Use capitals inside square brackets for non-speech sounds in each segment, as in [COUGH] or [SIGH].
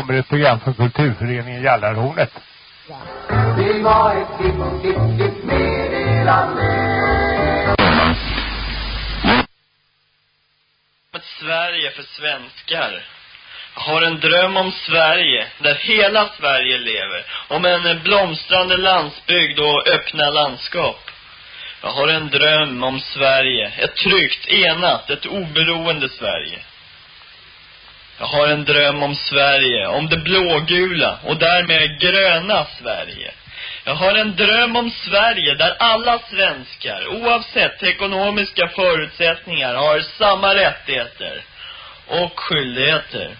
kommer ett program från Kulturföreningen Jallarhornet. Det var ett viktigt, viktigt meddelande. ett Sverige för svenskar. Jag har en dröm om Sverige, där hela Sverige lever. Om en blomstrande landsbygd och öppna landskap. Jag har en dröm om Sverige, ett tryggt, enat, ett oberoende Sverige. Jag har en dröm om Sverige, om det blågula och därmed gröna Sverige. Jag har en dröm om Sverige där alla svenskar, oavsett ekonomiska förutsättningar, har samma rättigheter och skyldigheter.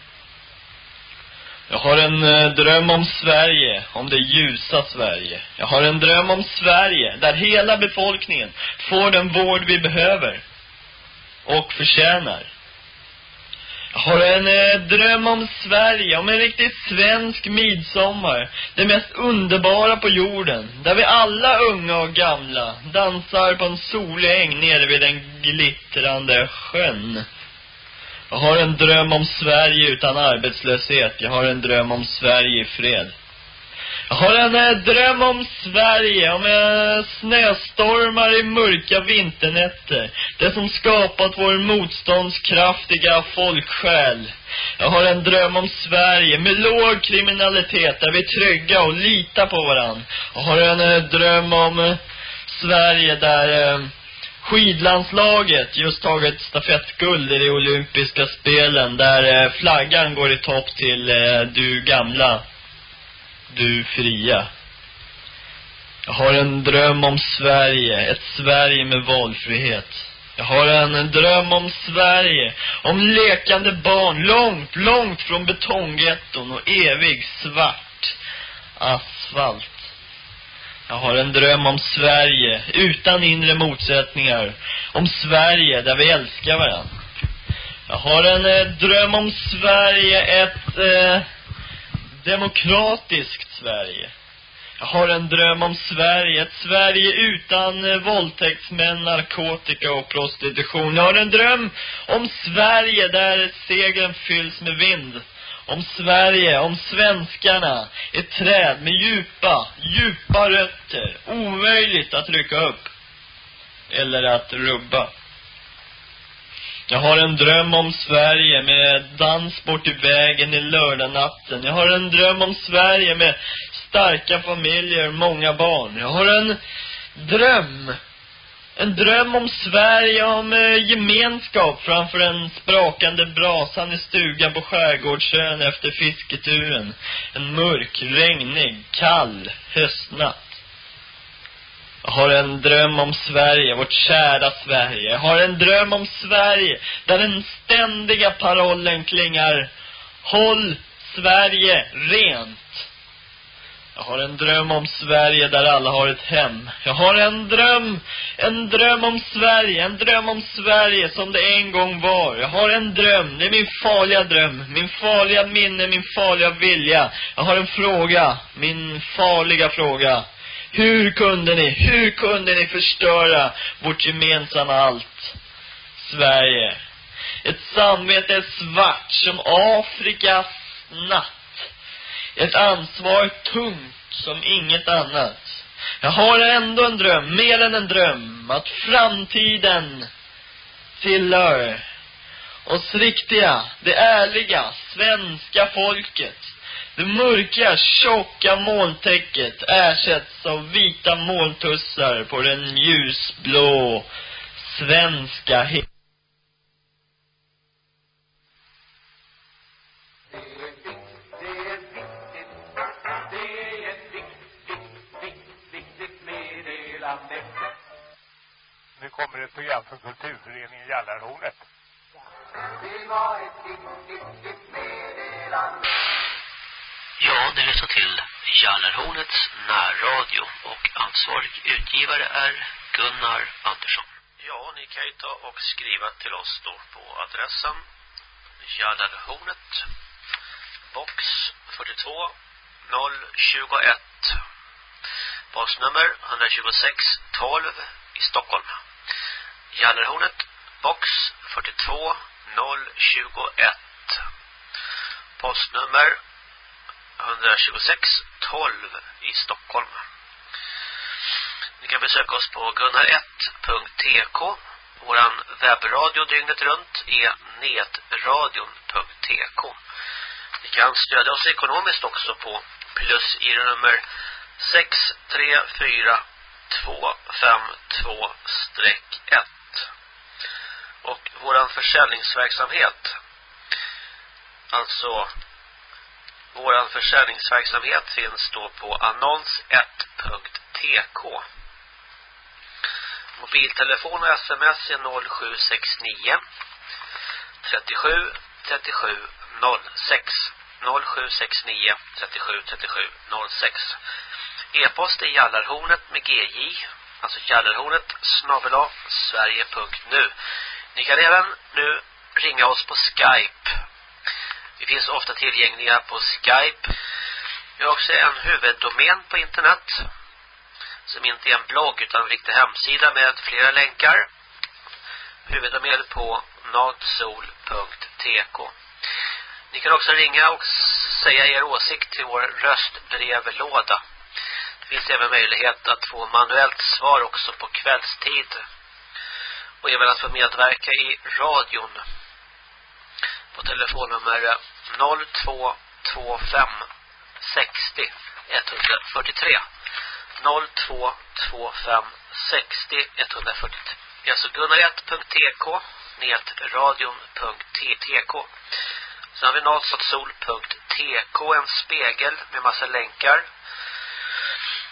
Jag har en eh, dröm om Sverige, om det ljusa Sverige. Jag har en dröm om Sverige där hela befolkningen får den vård vi behöver och förtjänar. Jag har en eh, dröm om Sverige, om en riktigt svensk midsommar. Det mest underbara på jorden. Där vi alla unga och gamla dansar på en solig äng nere vid den glittrande sjön. Jag har en dröm om Sverige utan arbetslöshet. Jag har en dröm om Sverige i fred. Jag har en eh, dröm om Sverige, om eh, snöstormar i mörka vinternätter. Det som skapat vår motståndskraftiga folksjäl. Jag har en dröm om Sverige med låg kriminalitet, där vi är trygga och litar på varann. Jag har en eh, dröm om eh, Sverige där eh, skidlandslaget just tagit stafettguld i de olympiska spelen, där eh, flaggan går i topp till eh, du gamla du fria. Jag har en dröm om Sverige, ett Sverige med valfrihet. Jag har en, en dröm om Sverige, om lekande barn långt, långt från betonggetton och evig svart asfalt. Jag har en dröm om Sverige utan inre motsättningar. Om Sverige där vi älskar varandra. Jag har en eh, dröm om Sverige, ett eh, demokratiskt Sverige. Jag har en dröm om Sverige, ett Sverige utan eh, våldtäktsmän, narkotika och prostitution. Jag har en dröm om Sverige där seglen fylls med vind. Om Sverige, om svenskarna, ett träd med djupa, djupa rötter, omöjligt att rycka upp. Eller att rubba. Jag har en dröm om Sverige med dans bort i vägen i lördagnatten. Jag har en dröm om Sverige med starka familjer, många barn. Jag har en dröm. En dröm om Sverige, om eh, gemenskap framför en sprakande brasan i stugan på skärgårdsön efter fisketuren. En mörk, regnig, kall höstnatt. Jag har en dröm om Sverige, vårt kära Sverige. Jag har en dröm om Sverige där den ständiga parollen klingar Håll Sverige rent. Jag har en dröm om Sverige där alla har ett hem. Jag har en dröm, en dröm om Sverige, en dröm om Sverige som det en gång var. Jag har en dröm, det är min farliga dröm, min farliga minne, min farliga vilja. Jag har en fråga, min farliga fråga. Hur kunde ni, hur kunde ni förstöra vårt gemensamma allt? Sverige. Ett samvete är svart som Afrikas natt. Ett ansvar tungt som inget annat. Jag har ändå en dröm, mer än en dröm, att framtiden tillhör oss riktiga, det ärliga, svenska folket. Det mörka, tjocka molntäcket ersätts av vita molntussar på den ljusblå svenska himlen. Det är viktigt, det är ett viktigt, viktigt, viktigt meddelande. Nu kommer ett program från Kulturföreningen Jallarhornet. Det var ett viktigt, viktigt meddelande. Ja, ni lyssnar till Jallarhornets närradio och ansvarig utgivare är Gunnar Andersson. Ja, ni kan ju ta och skriva till oss då på adressen Jallarhornet box 42 021 postnummer 126 12 i Stockholm. Jallarhornet box 42 021 postnummer 126 12 i Stockholm. Ni kan besöka oss på gunnar1.tk. Vår webbradio dygnet runt är netradion.tk. Ni kan stödja oss ekonomiskt också på plus i nummer 634252-1. Och vår försäljningsverksamhet alltså vår försäljningsverksamhet finns då på annons1.tk. Mobiltelefon och sms är 0769 37 37 06 0769 37 37 06 E-post är jallarhornet med gj alltså jallarhornet snabela sverige.nu Ni kan även nu ringa oss på Skype vi finns ofta tillgängliga på Skype. Vi har också en huvuddomän på internet. Som inte är en blogg utan en riktig hemsida med flera länkar. Huvuddomän på natsol.tk Ni kan också ringa och säga er åsikt till vår röstbrevlåda. Det finns även möjlighet att få manuellt svar också på kvällstid. Och även att få medverka i radion på telefonnummer 0225 60 143 0225 60 143 alltså gunnar1.tk netradion.tk Sen har vi nalsatsol.tk en spegel med massa länkar.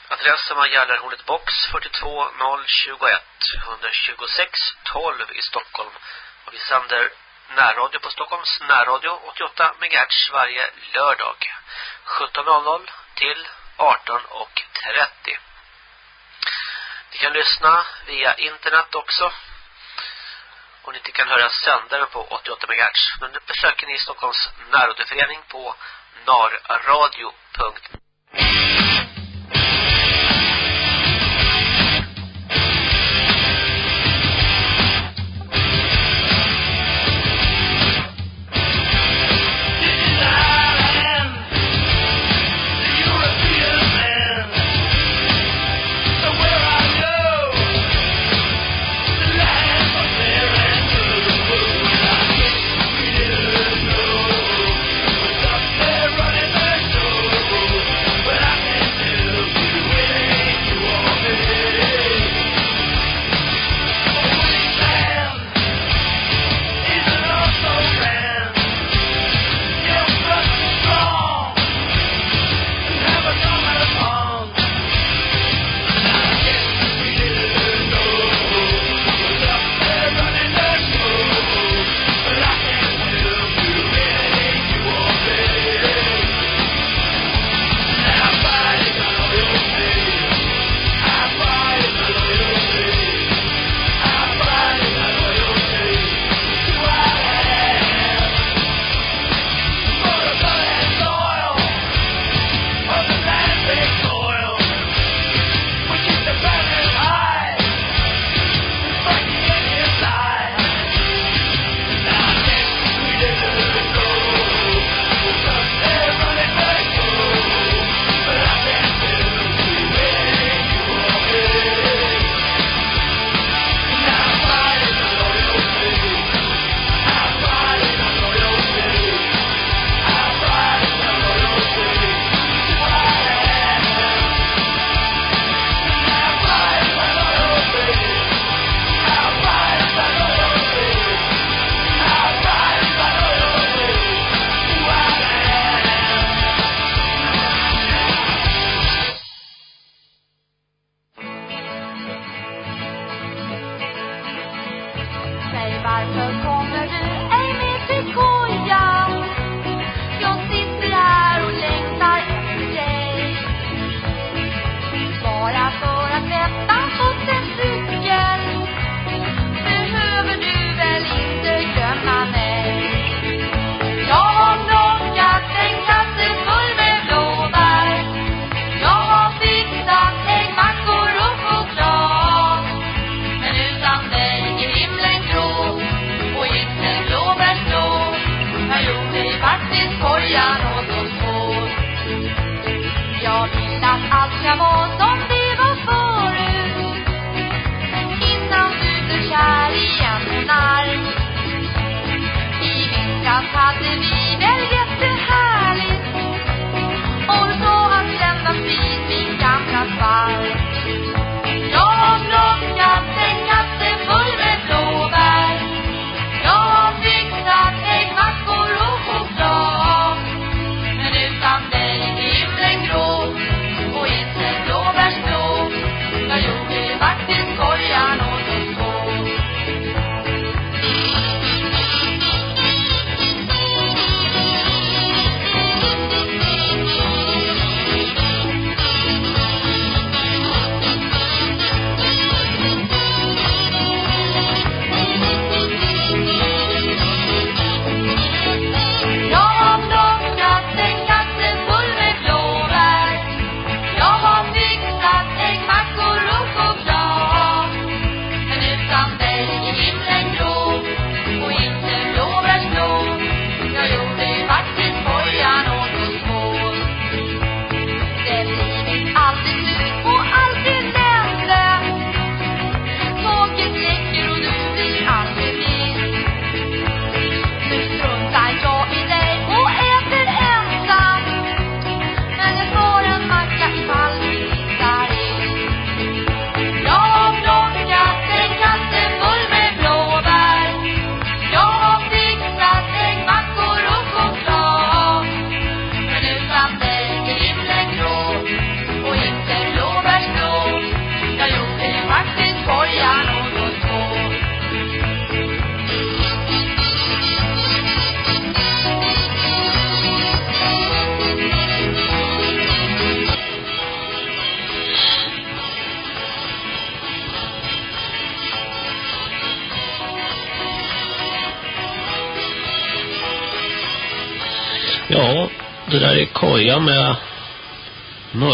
Adressen var Gällarhornet box 42021 126 12 i Stockholm. Och vi sänder närradio på Stockholms närradio 88 MHz varje lördag 17.00 till 18.30. Ni kan lyssna via internet också. Och ni kan höra sändaren på 88 MHz. Men nu besöker ni Stockholms närradioförening på narradio.se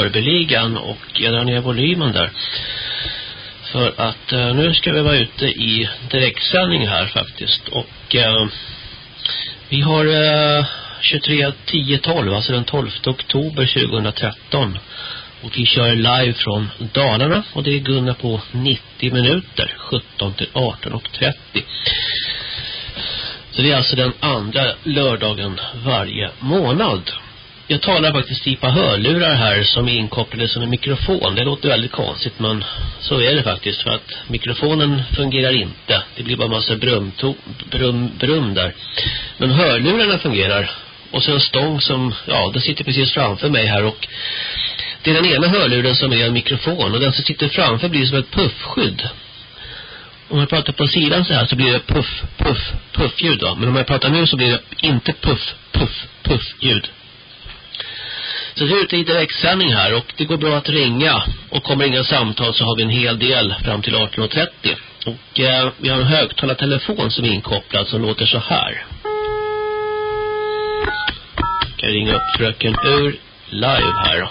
Mörbyligan och jag drar ner volymen där. För att eh, nu ska vi vara ute i direktsändning här faktiskt. Och eh, vi har eh, 23 10 12 alltså den 12 oktober 2013. Och vi kör live från Dalarna och det är Gunnar på 90 minuter 17 till 18.30. Så det är alltså den andra lördagen varje månad. Jag talar faktiskt i typ ett par hörlurar här som är inkopplade som en mikrofon. Det låter väldigt konstigt men så är det faktiskt för att mikrofonen fungerar inte. Det blir bara massa brum, brum, brum där. Men hörlurarna fungerar. Och så en stång som, ja den sitter precis framför mig här och det är den ena hörluren som är en mikrofon och den som sitter framför blir som ett puffskydd. Om jag pratar på sidan så här så blir det puff, puff, puffljud då. Men om jag pratar nu så blir det inte puff, puff, puffljud. Så det är ute i direktsändning här och det går bra att ringa. Och kommer inga samtal så har vi en hel del fram till 18.30. Och eh, vi har en högtalartelefon som är inkopplad som låter så här. Jag kan ringa upp fröken ur live här då.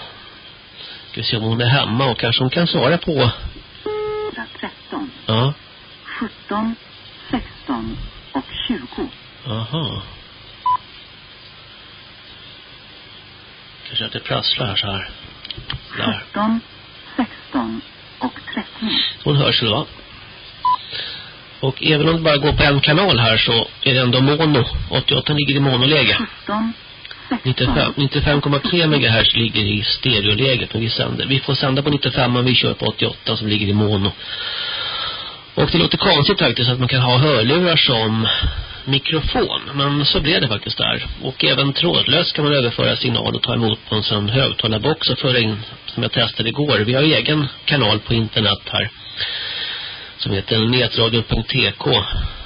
Ska vi se om hon är hemma och kanske hon kan svara på. 13, Ja. 17, 16 och 20. Aha. Kanske att det prasslar här så här. Där. 17, 16 och 30. Hon hörs då. Och även om det bara går på en kanal här så är det ändå mono. 88 ligger i monoläge. 17, 95 95,3 MHz ligger i stereoläget men vi sänder. Vi får sända på 95 men vi kör på 88 som ligger i mono. Och det låter konstigt faktiskt att man kan ha hörlurar som mikrofon. Men så blev det faktiskt där. Och även trådlöst kan man överföra signal och ta emot på en sån högtalarbox och föra in som jag testade igår. Vi har egen kanal på internet här som heter netradion.tk.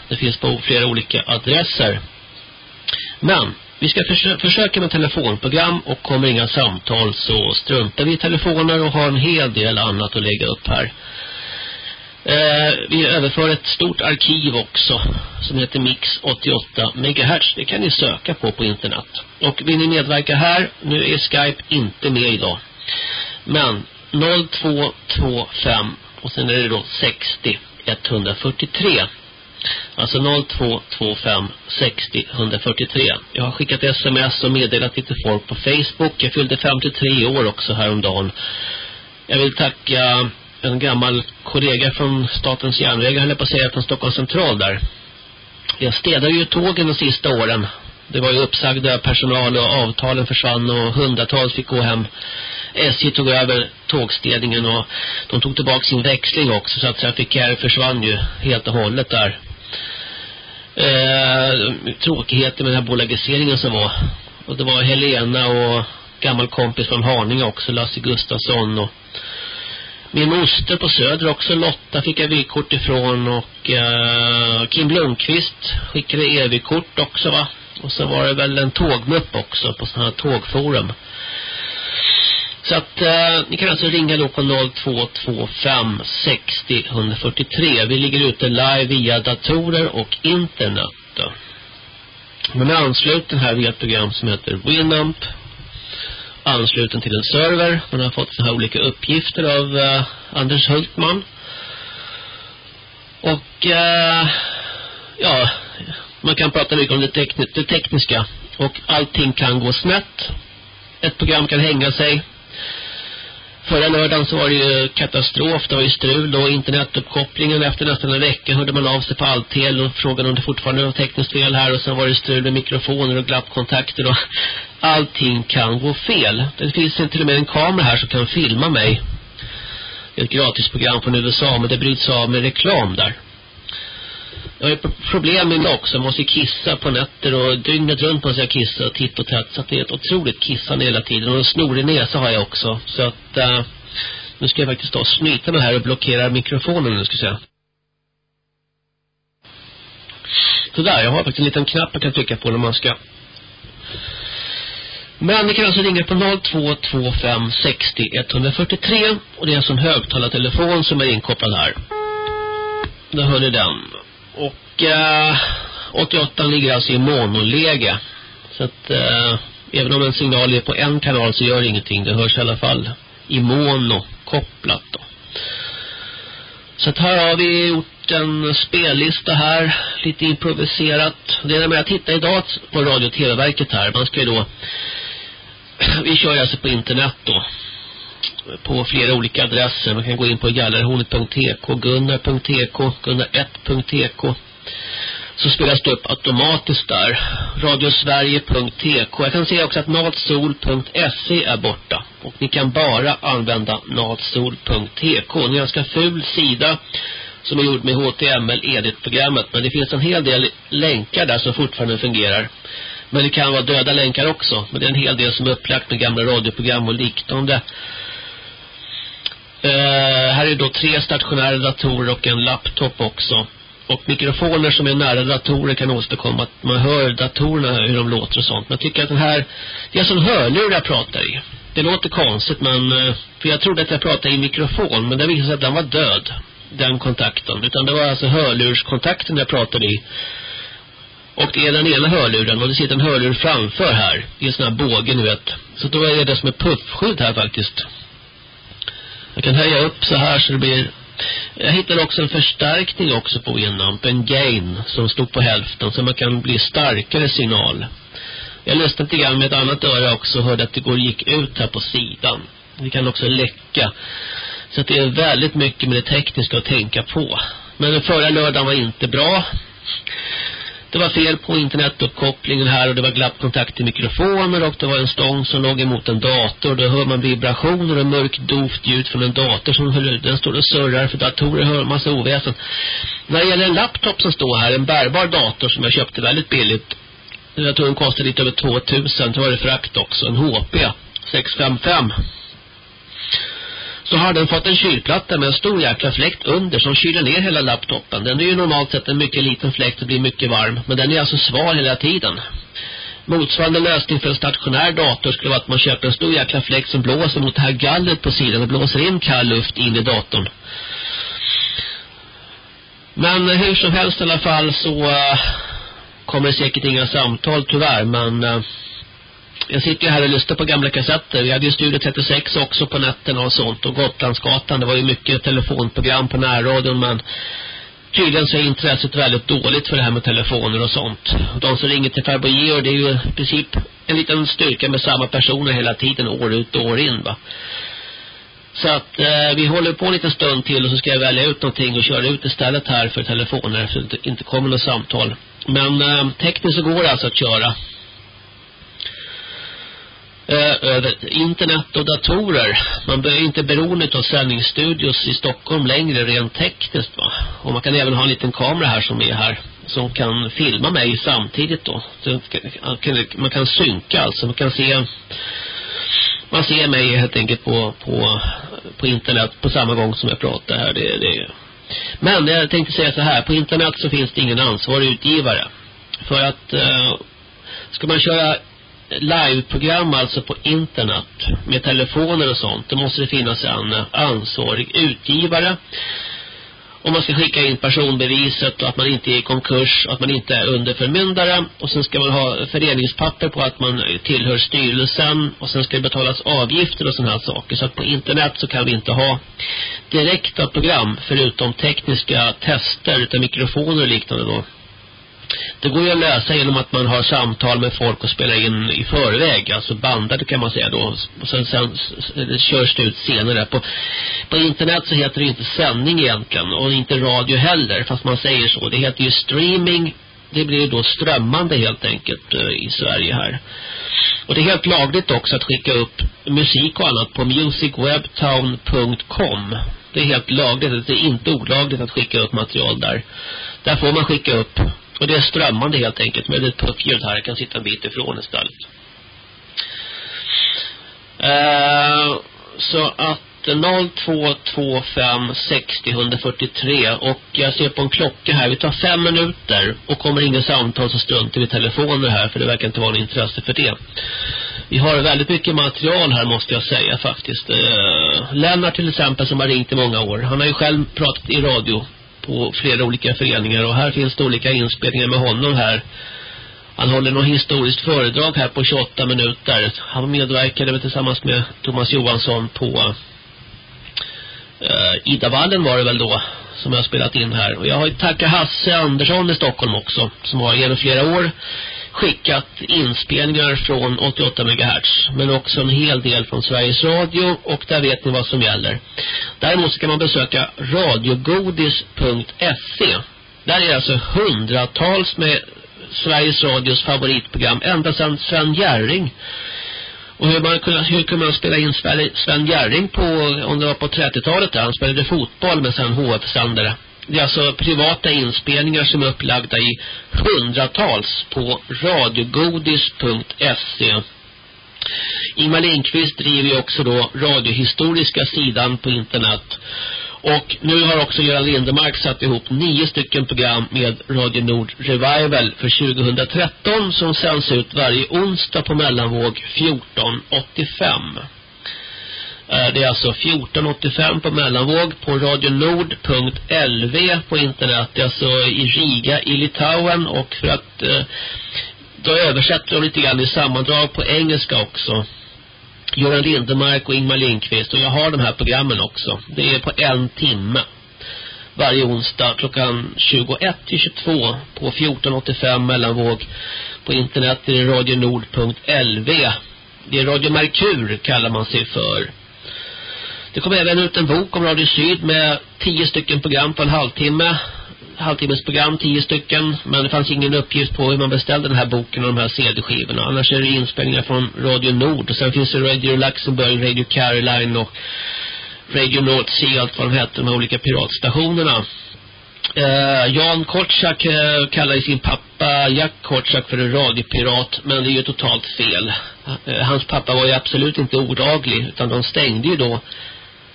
Det finns på flera olika adresser. Men vi ska försö försöka med telefonprogram och kommer inga samtal så struntar vi i telefoner och har en hel del annat att lägga upp här. Eh, vi överför ett stort arkiv också som heter Mix 88 MHz. Det kan ni söka på på internet. Och vill ni medverka här, nu är Skype inte med idag. Men 0225 och sen är det då 60 143. Alltså 0225 60 143. Jag har skickat sms och meddelat lite folk på Facebook. Jag fyllde 53 år också häromdagen. Jag vill tacka en gammal kollega från Statens järnvägar, höll på att säga, från Stockholms central där. Jag städade ju tågen de sista åren. Det var ju uppsagda personal och avtalen försvann och hundratals fick gå hem. SJ tog över tågstädningen och de tog tillbaka sin växling också så att trafikär försvann ju helt och hållet där. Eh, tråkigheter med den här bolagiseringen som var. Och det var Helena och gammal kompis från Haninge också, Lasse Gustafsson och min moster på Söder också, Lotta fick jag vykort ifrån och eh, Kim Blomqvist skickade EV-kort också va. Och så var det väl en tågmupp också på sådana här tågforum. Så att eh, ni kan alltså ringa då på 0225 60 143. Vi ligger ute live via datorer och internet. Då. Men är ansluten här via ett program som heter Winamp ansluten till en server. Man har fått så här olika uppgifter av eh, Anders Hultman. Och eh, ja, man kan prata mycket om det, tekn det tekniska. Och allting kan gå snett. Ett program kan hänga sig. Förra lördagen så var det ju katastrof, det var ju strul och internetuppkopplingen efter nästan en vecka hörde man av sig på Alltel och frågade om det fortfarande var tekniskt fel här och sen var det strul med mikrofoner och glappkontakter och allting kan gå fel. Det finns till och med en kamera här som kan filma mig. Ett gratisprogram från USA men det bryts av med reklam där. Jag har problem med mig också. Jag måste kissa på nätter och dygnet runt måste jag kissa titt och tätt. Så det är ett otroligt kissande hela tiden. Och en snorig näsa har jag också. Så att uh, nu ska jag faktiskt ta och snyta mig här och blockera mikrofonen nu ska jag säga. Så där, jag har faktiskt en liten knapp jag kan trycka på när man ska. Men ni kan alltså ringa på 0225 60 143 och det är alltså en högtalartelefon som är inkopplad här. Då hör ni den. Och eh, 88 ligger alltså i monoläge. Så att eh, Även om en signal är på en kanal så gör det ingenting. Det hörs i alla fall i mono kopplat då. Så att här har vi gjort en spellista här, lite improviserat. Det är när jag tittar idag på Radio- och TV-verket här. Man ska ju då, vi kör alltså på internet då. På flera olika adresser. Man kan gå in på gallerhornet.tk, gunnar.tk, gunnar1.tk så spelas det upp automatiskt där. Radiosverige.tk. Jag kan se också att natsol.se är borta. Och ni kan bara använda natsol.tk. En ganska ful sida som är gjord med HTML edit-programmet. Men det finns en hel del länkar där som fortfarande fungerar. Men det kan vara döda länkar också. Men det är en hel del som är upplagt med gamla radioprogram och liknande. Uh, här är då tre stationära datorer och en laptop också. Och mikrofoner som är nära datorer kan åstadkomma att man hör datorerna hur de låter och sånt. Men jag tycker att den här, det är som hörlur jag pratar i. Det låter konstigt men, eh, för jag trodde att jag pratade i mikrofon men det visade sig att den var död. Den kontakten. Utan det var alltså hörlurskontakten jag pratade i. Och det är den ena hörluren och det sitter en hörlur framför här. I en sån här båge nu vet. Så då är det som ett puffskydd här faktiskt. Jag kan höja upp så här så det blir jag hittade också en förstärkning också på enamp. en gain som stod på hälften så man kan bli starkare signal. Jag lyssnade lite grann med ett annat öra också och hörde att det går gick ut här på sidan. Det kan också läcka. Så det är väldigt mycket med det tekniska att tänka på. Men den förra lördagen var inte bra. Det var fel på internetuppkopplingen här och det var glappkontakt i mikrofoner och det var en stång som låg emot en dator. Då hör man vibrationer och mörkt dovt ljud från en dator som höll, den står och surrar för datorer hör en massa oväsen. När det gäller en laptop som står här, en bärbar dator som jag köpte väldigt billigt. Jag tror den kostade lite över 2000, det var det frakt också, en HP 655 så har den fått en kylplatta med en stor jäkla fläkt under som kyler ner hela laptopen. Den är ju normalt sett en mycket liten fläkt och blir mycket varm. Men den är alltså sval hela tiden. Motsvarande lösning för en stationär dator skulle vara att man köper en stor jäkla fläkt som blåser mot det här gallret på sidan och blåser in kall luft in i datorn. Men hur som helst i alla fall så eh, kommer det säkert inga samtal tyvärr men... Eh, jag sitter ju här och lyssnar på gamla kassetter. Vi hade ju Studio 36 också på nätterna och sånt. Och Gotlandsgatan, det var ju mycket telefonprogram på närradion. Men tydligen så är intresset väldigt dåligt för det här med telefoner och sånt. De som ringer till Farbo Georg, det är ju i princip en liten styrka med samma personer hela tiden, år ut och år in va. Så att eh, vi håller på en liten stund till och så ska jag välja ut någonting och köra ut istället här för telefoner för det inte kommer något samtal. Men eh, tekniskt så går det alltså att köra Eh, över internet och datorer. Man blir inte beroende av sändningsstudios i Stockholm längre rent tekniskt va. Och man kan även ha en liten kamera här som är här som kan filma mig samtidigt då. Man kan synka alltså, man kan se man ser mig helt enkelt på, på, på internet på samma gång som jag pratar här. Det, det. Men jag tänkte säga så här, på internet så finns det ingen ansvarig utgivare. För att eh, ska man köra liveprogram alltså på internet med telefoner och sånt då måste det finnas en ansvarig utgivare. Om man ska skicka in personbeviset och att man inte är i konkurs och att man inte är underförmyndare och sen ska man ha föreningspapper på att man tillhör styrelsen. Och sen ska det betalas avgifter och sådana här saker. Så att på internet så kan vi inte ha direkta program förutom tekniska tester utav mikrofoner och liknande då det går ju att lösa genom att man har samtal med folk och spelar in i förväg. Alltså bandade kan man säga då. Och sen, sen det körs det ut senare. På, på internet så heter det inte sändning egentligen. Och inte radio heller. Fast man säger så. Det heter ju streaming. Det blir ju då strömmande helt enkelt eh, i Sverige här. Och det är helt lagligt också att skicka upp musik och annat på musicwebtown.com. Det är helt lagligt. Det är inte olagligt att skicka upp material där. Där får man skicka upp och det är strömmande helt enkelt med ett puffljud här. Jag kan sitta en bit ifrån istället. Eh, så att 0225 60 143 och jag ser på en klocka här. Vi tar fem minuter och kommer ingen samtal så struntar vi telefoner här för det verkar inte vara något intresse för det. Vi har väldigt mycket material här måste jag säga faktiskt. Eh, Lennart till exempel som har ringt i många år. Han har ju själv pratat i radio på flera olika föreningar och här finns det olika inspelningar med honom här Han håller något historiskt föredrag här på 28 minuter. Han medverkade tillsammans med Thomas Johansson på eh, Idavallen var det väl då som jag har spelat in här. Och jag har ju tackat Hasse Andersson i Stockholm också som har genom flera år skickat inspelningar från 88 MHz men också en hel del från Sveriges Radio och där vet ni vad som gäller. Däremot så kan man besöka radiogodis.se där är alltså hundratals med Sveriges Radios favoritprogram ända sedan Sven Gärring. och hur, man kunde, hur kunde man spela in Sven Gärring på, om det var på 30-talet där, han spelade fotboll med sen HF-sändare. Det är alltså privata inspelningar som är upplagda i hundratals på radiogodis.se. Ingmar Lindqvist driver ju också då radiohistoriska sidan på internet. Och nu har också Göran Lindemark satt ihop nio stycken program med Radio Nord Revival för 2013 som sänds ut varje onsdag på mellanvåg 1485. Eh, det är alltså 1485 på mellanvåg på radionord.lv på internet. Det är alltså i Riga i Litauen och för att eh, då översätter de lite grann i sammandrag på engelska också. Göran Lindemark och Ingmar Lindqvist och jag har de här programmen också. Det är på en timme. Varje onsdag klockan 21 till 22 på 1485 mellanvåg på internet är radionord.lv. Det är Radio Merkur kallar man sig för. Det kom även ut en bok om Radio Syd med tio stycken program på en halvtimme. Halvtimmesprogram, tio stycken. Men det fanns ingen uppgift på hur man beställde den här boken och de här CD-skivorna. Annars är det inspelningar från Radio Nord. Och sen finns det Radio Luxemburg, Radio Caroline och Radio North Sea, allt vad de heter, de här olika piratstationerna. Uh, Jan Kortsak uh, kallar ju sin pappa Jack Kortsak för en radiopirat men det är ju totalt fel. Uh, hans pappa var ju absolut inte odaglig utan de stängde ju då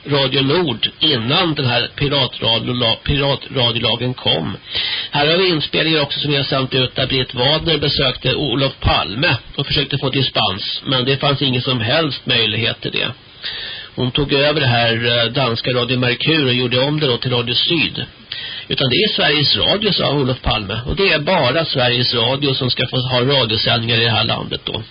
Radio Nord innan den här piratradiolagen kom. Här har vi inspelningar också som vi har sänt ut där Britt Wadner besökte Olof Palme och försökte få dispens. Men det fanns ingen som helst möjlighet till det. Hon tog över det här eh, danska Radio Merkur och gjorde om det då till Radio Syd. Utan det är Sveriges Radio, sa Olof Palme. Och det är bara Sveriges Radio som ska få ha radiosändningar i det här landet då.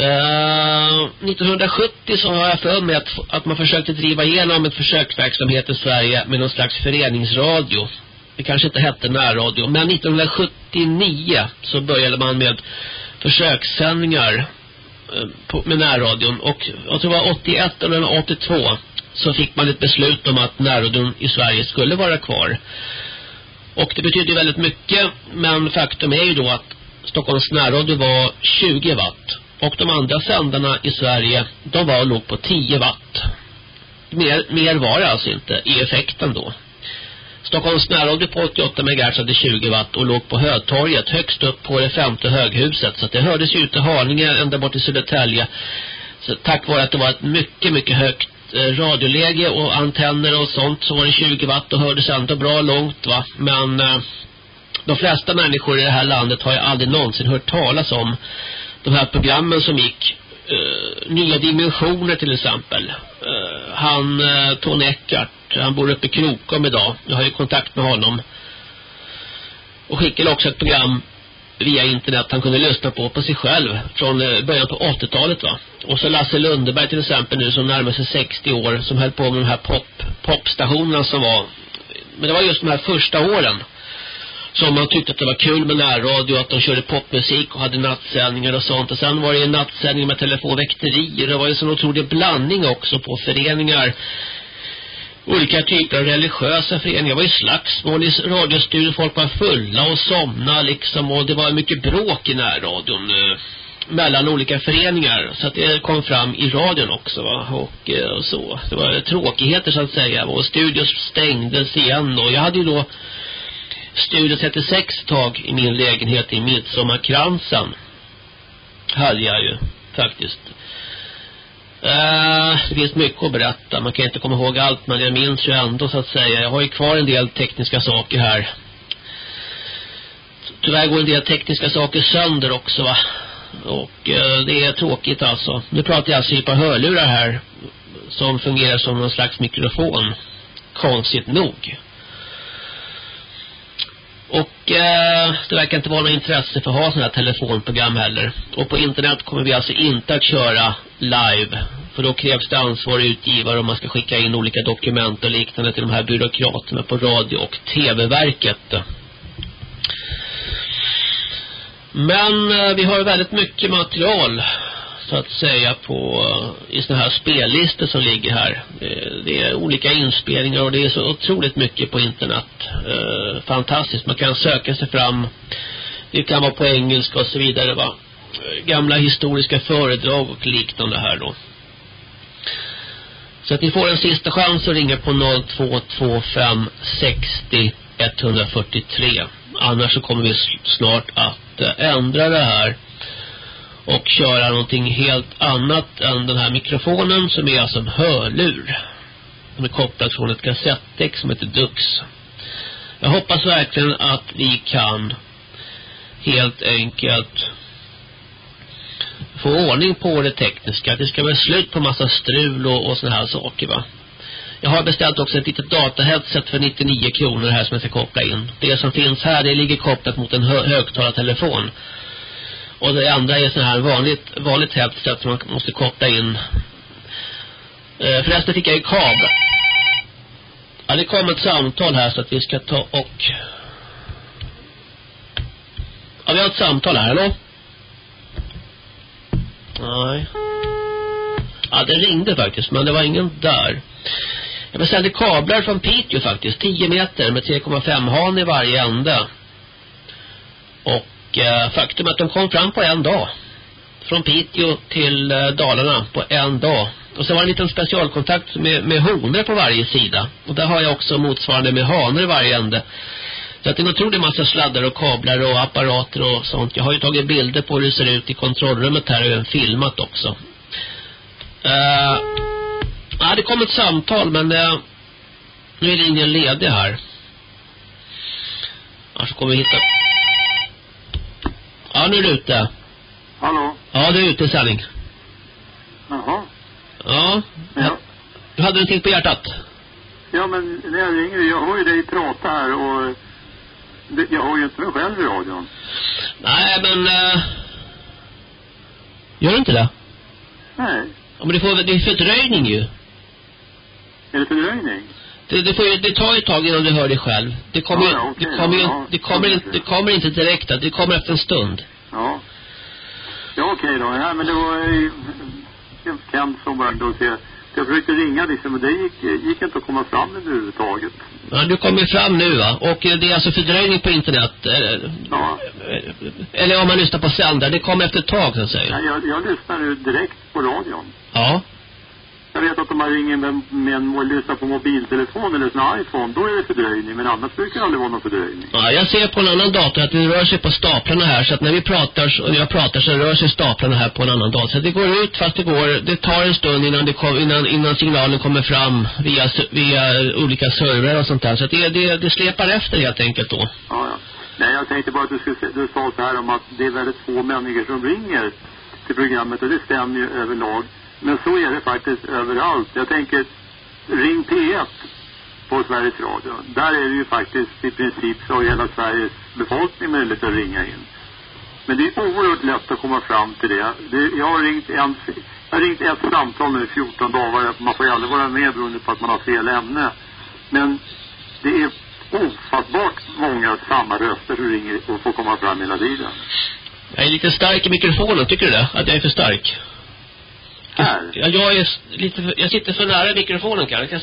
Eh, 1970 så har jag för mig att, att man försökte driva igenom en försöksverksamhet i Sverige med någon slags föreningsradio. Det kanske inte hette närradio. Men 1979 så började man med försökssändningar eh, med närradion. Och jag tror det var 81 eller 82 så fick man ett beslut om att närradion i Sverige skulle vara kvar. Och det betyder väldigt mycket. Men faktum är ju då att Stockholms närradio var 20 watt. Och de andra sändarna i Sverige, de var låg på 10 watt. Mer, mer var det alltså inte i effekten då. Stockholms närradio på 88 MHz hade 20 watt och låg på Hötorget högst upp på det femte höghuset. Så det hördes ut i Haninge ända bort till Södertälje. Så tack vare att det var ett mycket, mycket högt eh, radioläge och antenner och sånt så var det 20 watt och hördes ändå bra långt va. Men eh, de flesta människor i det här landet har ju aldrig någonsin hört talas om de här programmen som gick uh, nya dimensioner till exempel. Uh, han uh, Tony Eckart han bor uppe i Krokom idag. Jag har ju kontakt med honom. Och skickade också ett program via internet han kunde lyssna på på sig själv från början på 80-talet va. Och så Lasse Lundeberg till exempel nu som närmar sig 60 år som höll på med de här pop, popstationerna som var. Men det var just de här första åren som man tyckte att det var kul med närradio att de körde popmusik och hade nattsändningar och sånt. Och sen var det en nattsändning med telefonväkterier. Det var ju en sån otrolig blandning också på föreningar. Olika typer av religiösa föreningar. Det var ju slagsmål i radiostudion folk var fulla och somna liksom. Och det var mycket bråk i närradion eh, mellan olika föreningar. Så att det kom fram i radion också va? Och, eh, och så. Det var tråkigheter så att säga. Och studios stängdes igen och jag hade ju då Studio 36 tag i min lägenhet i Midsommarkransen. Hade jag ju faktiskt. Uh, det finns mycket att berätta. Man kan inte komma ihåg allt men jag minns ju ändå så att säga. Jag har ju kvar en del tekniska saker här. Tyvärr går en del tekniska saker sönder också va. Och uh, det är tråkigt alltså. Nu pratar jag alltså i ett par hörlurar här. Som fungerar som någon slags mikrofon. Konstigt nog. Och eh, det verkar inte vara något intresse för att ha sådana här telefonprogram heller. Och på internet kommer vi alltså inte att köra live. För då krävs det ansvarig utgivare om man ska skicka in olika dokument och liknande till de här byråkraterna på radio- och tv-verket. Men eh, vi har väldigt mycket material så att säga på eh, i såna här spellistor som ligger här. Eh, det är olika inspelningar och det är så otroligt mycket på internet. Eh, fantastiskt. Man kan söka sig fram. Det kan vara på engelska och så vidare va. Gamla historiska föredrag och liknande här då. Så att ni får en sista chans att ringa på 0225 60 143. Annars så kommer vi snart att ändra det här och köra någonting helt annat än den här mikrofonen som är alltså en hörlur. Som är kopplad från ett kassettdäck som heter Dux. Jag hoppas verkligen att vi kan helt enkelt få ordning på det tekniska. Det ska vara slut på massa strul och, och såna här saker va. Jag har beställt också ett litet dataheadset för 99 kronor här som jag ska koppla in. Det som finns här det ligger kopplat mot en hö högtalartelefon. Och det andra är så här vanligt, vanligt headset som man måste koppla in. Eh, förresten fick jag ju kabel. Ja, det kom ett samtal här så att vi ska ta och... Ja, vi har ett samtal här, hallå? Nej. Ja, det ringde faktiskt, men det var ingen där. Jag beställde kablar från Piteå faktiskt, 10 meter med 3,5 han i varje ände. Och Eh, faktum att de kom fram på en dag. Från Piteå till eh, Dalarna på en dag. Och så var det en liten specialkontakt med, med honor på varje sida. Och där har jag också motsvarande med haner i varje ände. Så att det är en otrolig massa sladdar och kablar och apparater och sånt. Jag har ju tagit bilder på hur det ser ut i kontrollrummet här och även filmat också. Uh, ja, det kom ett samtal men uh, nu är det ingen ledig här. Annars kommer vi hitta... Ja, nu är du ute. Hallå? Ja, du är ute i sändning. Jaha. Ja. Ja. Du hade någonting på hjärtat? Ja, men när jag ringer, jag hör ju dig prata här och jag hör ju inte mig själv i radion. Nej, men... Uh, gör du inte det? Nej. Ja, men det, får, det är fördröjning ju. Är det fördröjning? Det, det, får ju, det tar ju ett tag innan du hör det själv. Det kommer, Ja, ja, okej, det kommer, ja, det kommer, inte, det kommer inte direkt. Det kommer efter en stund. Ja. Ja, okej då. Ja, men det var ju en Kent som var ändå se. Jag försökte ringa liksom, men det gick, gick inte att komma fram överhuvudtaget. Ja, du kommer fram nu va? Och eh, det är alltså fördröjning på internet. eh, Ja. eh, Eller om man lyssnar på sändare. Det kommer efter ett tag så att säga. Ja, jag, jag lyssnar nu direkt på radion. Ja. Jag vet att om man ringer med, med en, lyssnar på mobiltelefon eller sån iPhone, då är det fördröjning. Men annars brukar det aldrig vara någon fördröjning. Ja, jag ser på en annan dator att det rör sig på staplarna här. Så att när vi pratar och jag pratar så rör sig staplarna här på en annan dator. Så det går ut fast det går, det tar en stund innan, det kom, innan, innan signalen kommer fram via, via olika servrar och sånt där. Så att det, det, det släpar efter helt enkelt då. Ja, ja. Nej, jag tänkte bara att du, skulle, du sa så här om att det är väldigt få människor som ringer till programmet och det stämmer ju överlag. Men så är det faktiskt överallt. Jag tänker, ring P1 på Sveriges Radio. Där är det ju faktiskt i princip så hela Sveriges befolkning möjlighet att ringa in. Men det är oerhört lätt att komma fram till det. det jag har ringt en, jag har ringt ett samtal nu i 14 dagar. Man får ju aldrig vara med beroende på att man har fel ämne. Men det är ofattbart många samma röster som ringer och får komma fram hela tiden. Jag är lite stark i mikrofonen, tycker du det? Att jag är för stark? Ja, jag är lite för, jag sitter för nära mikrofonen kan jag. kan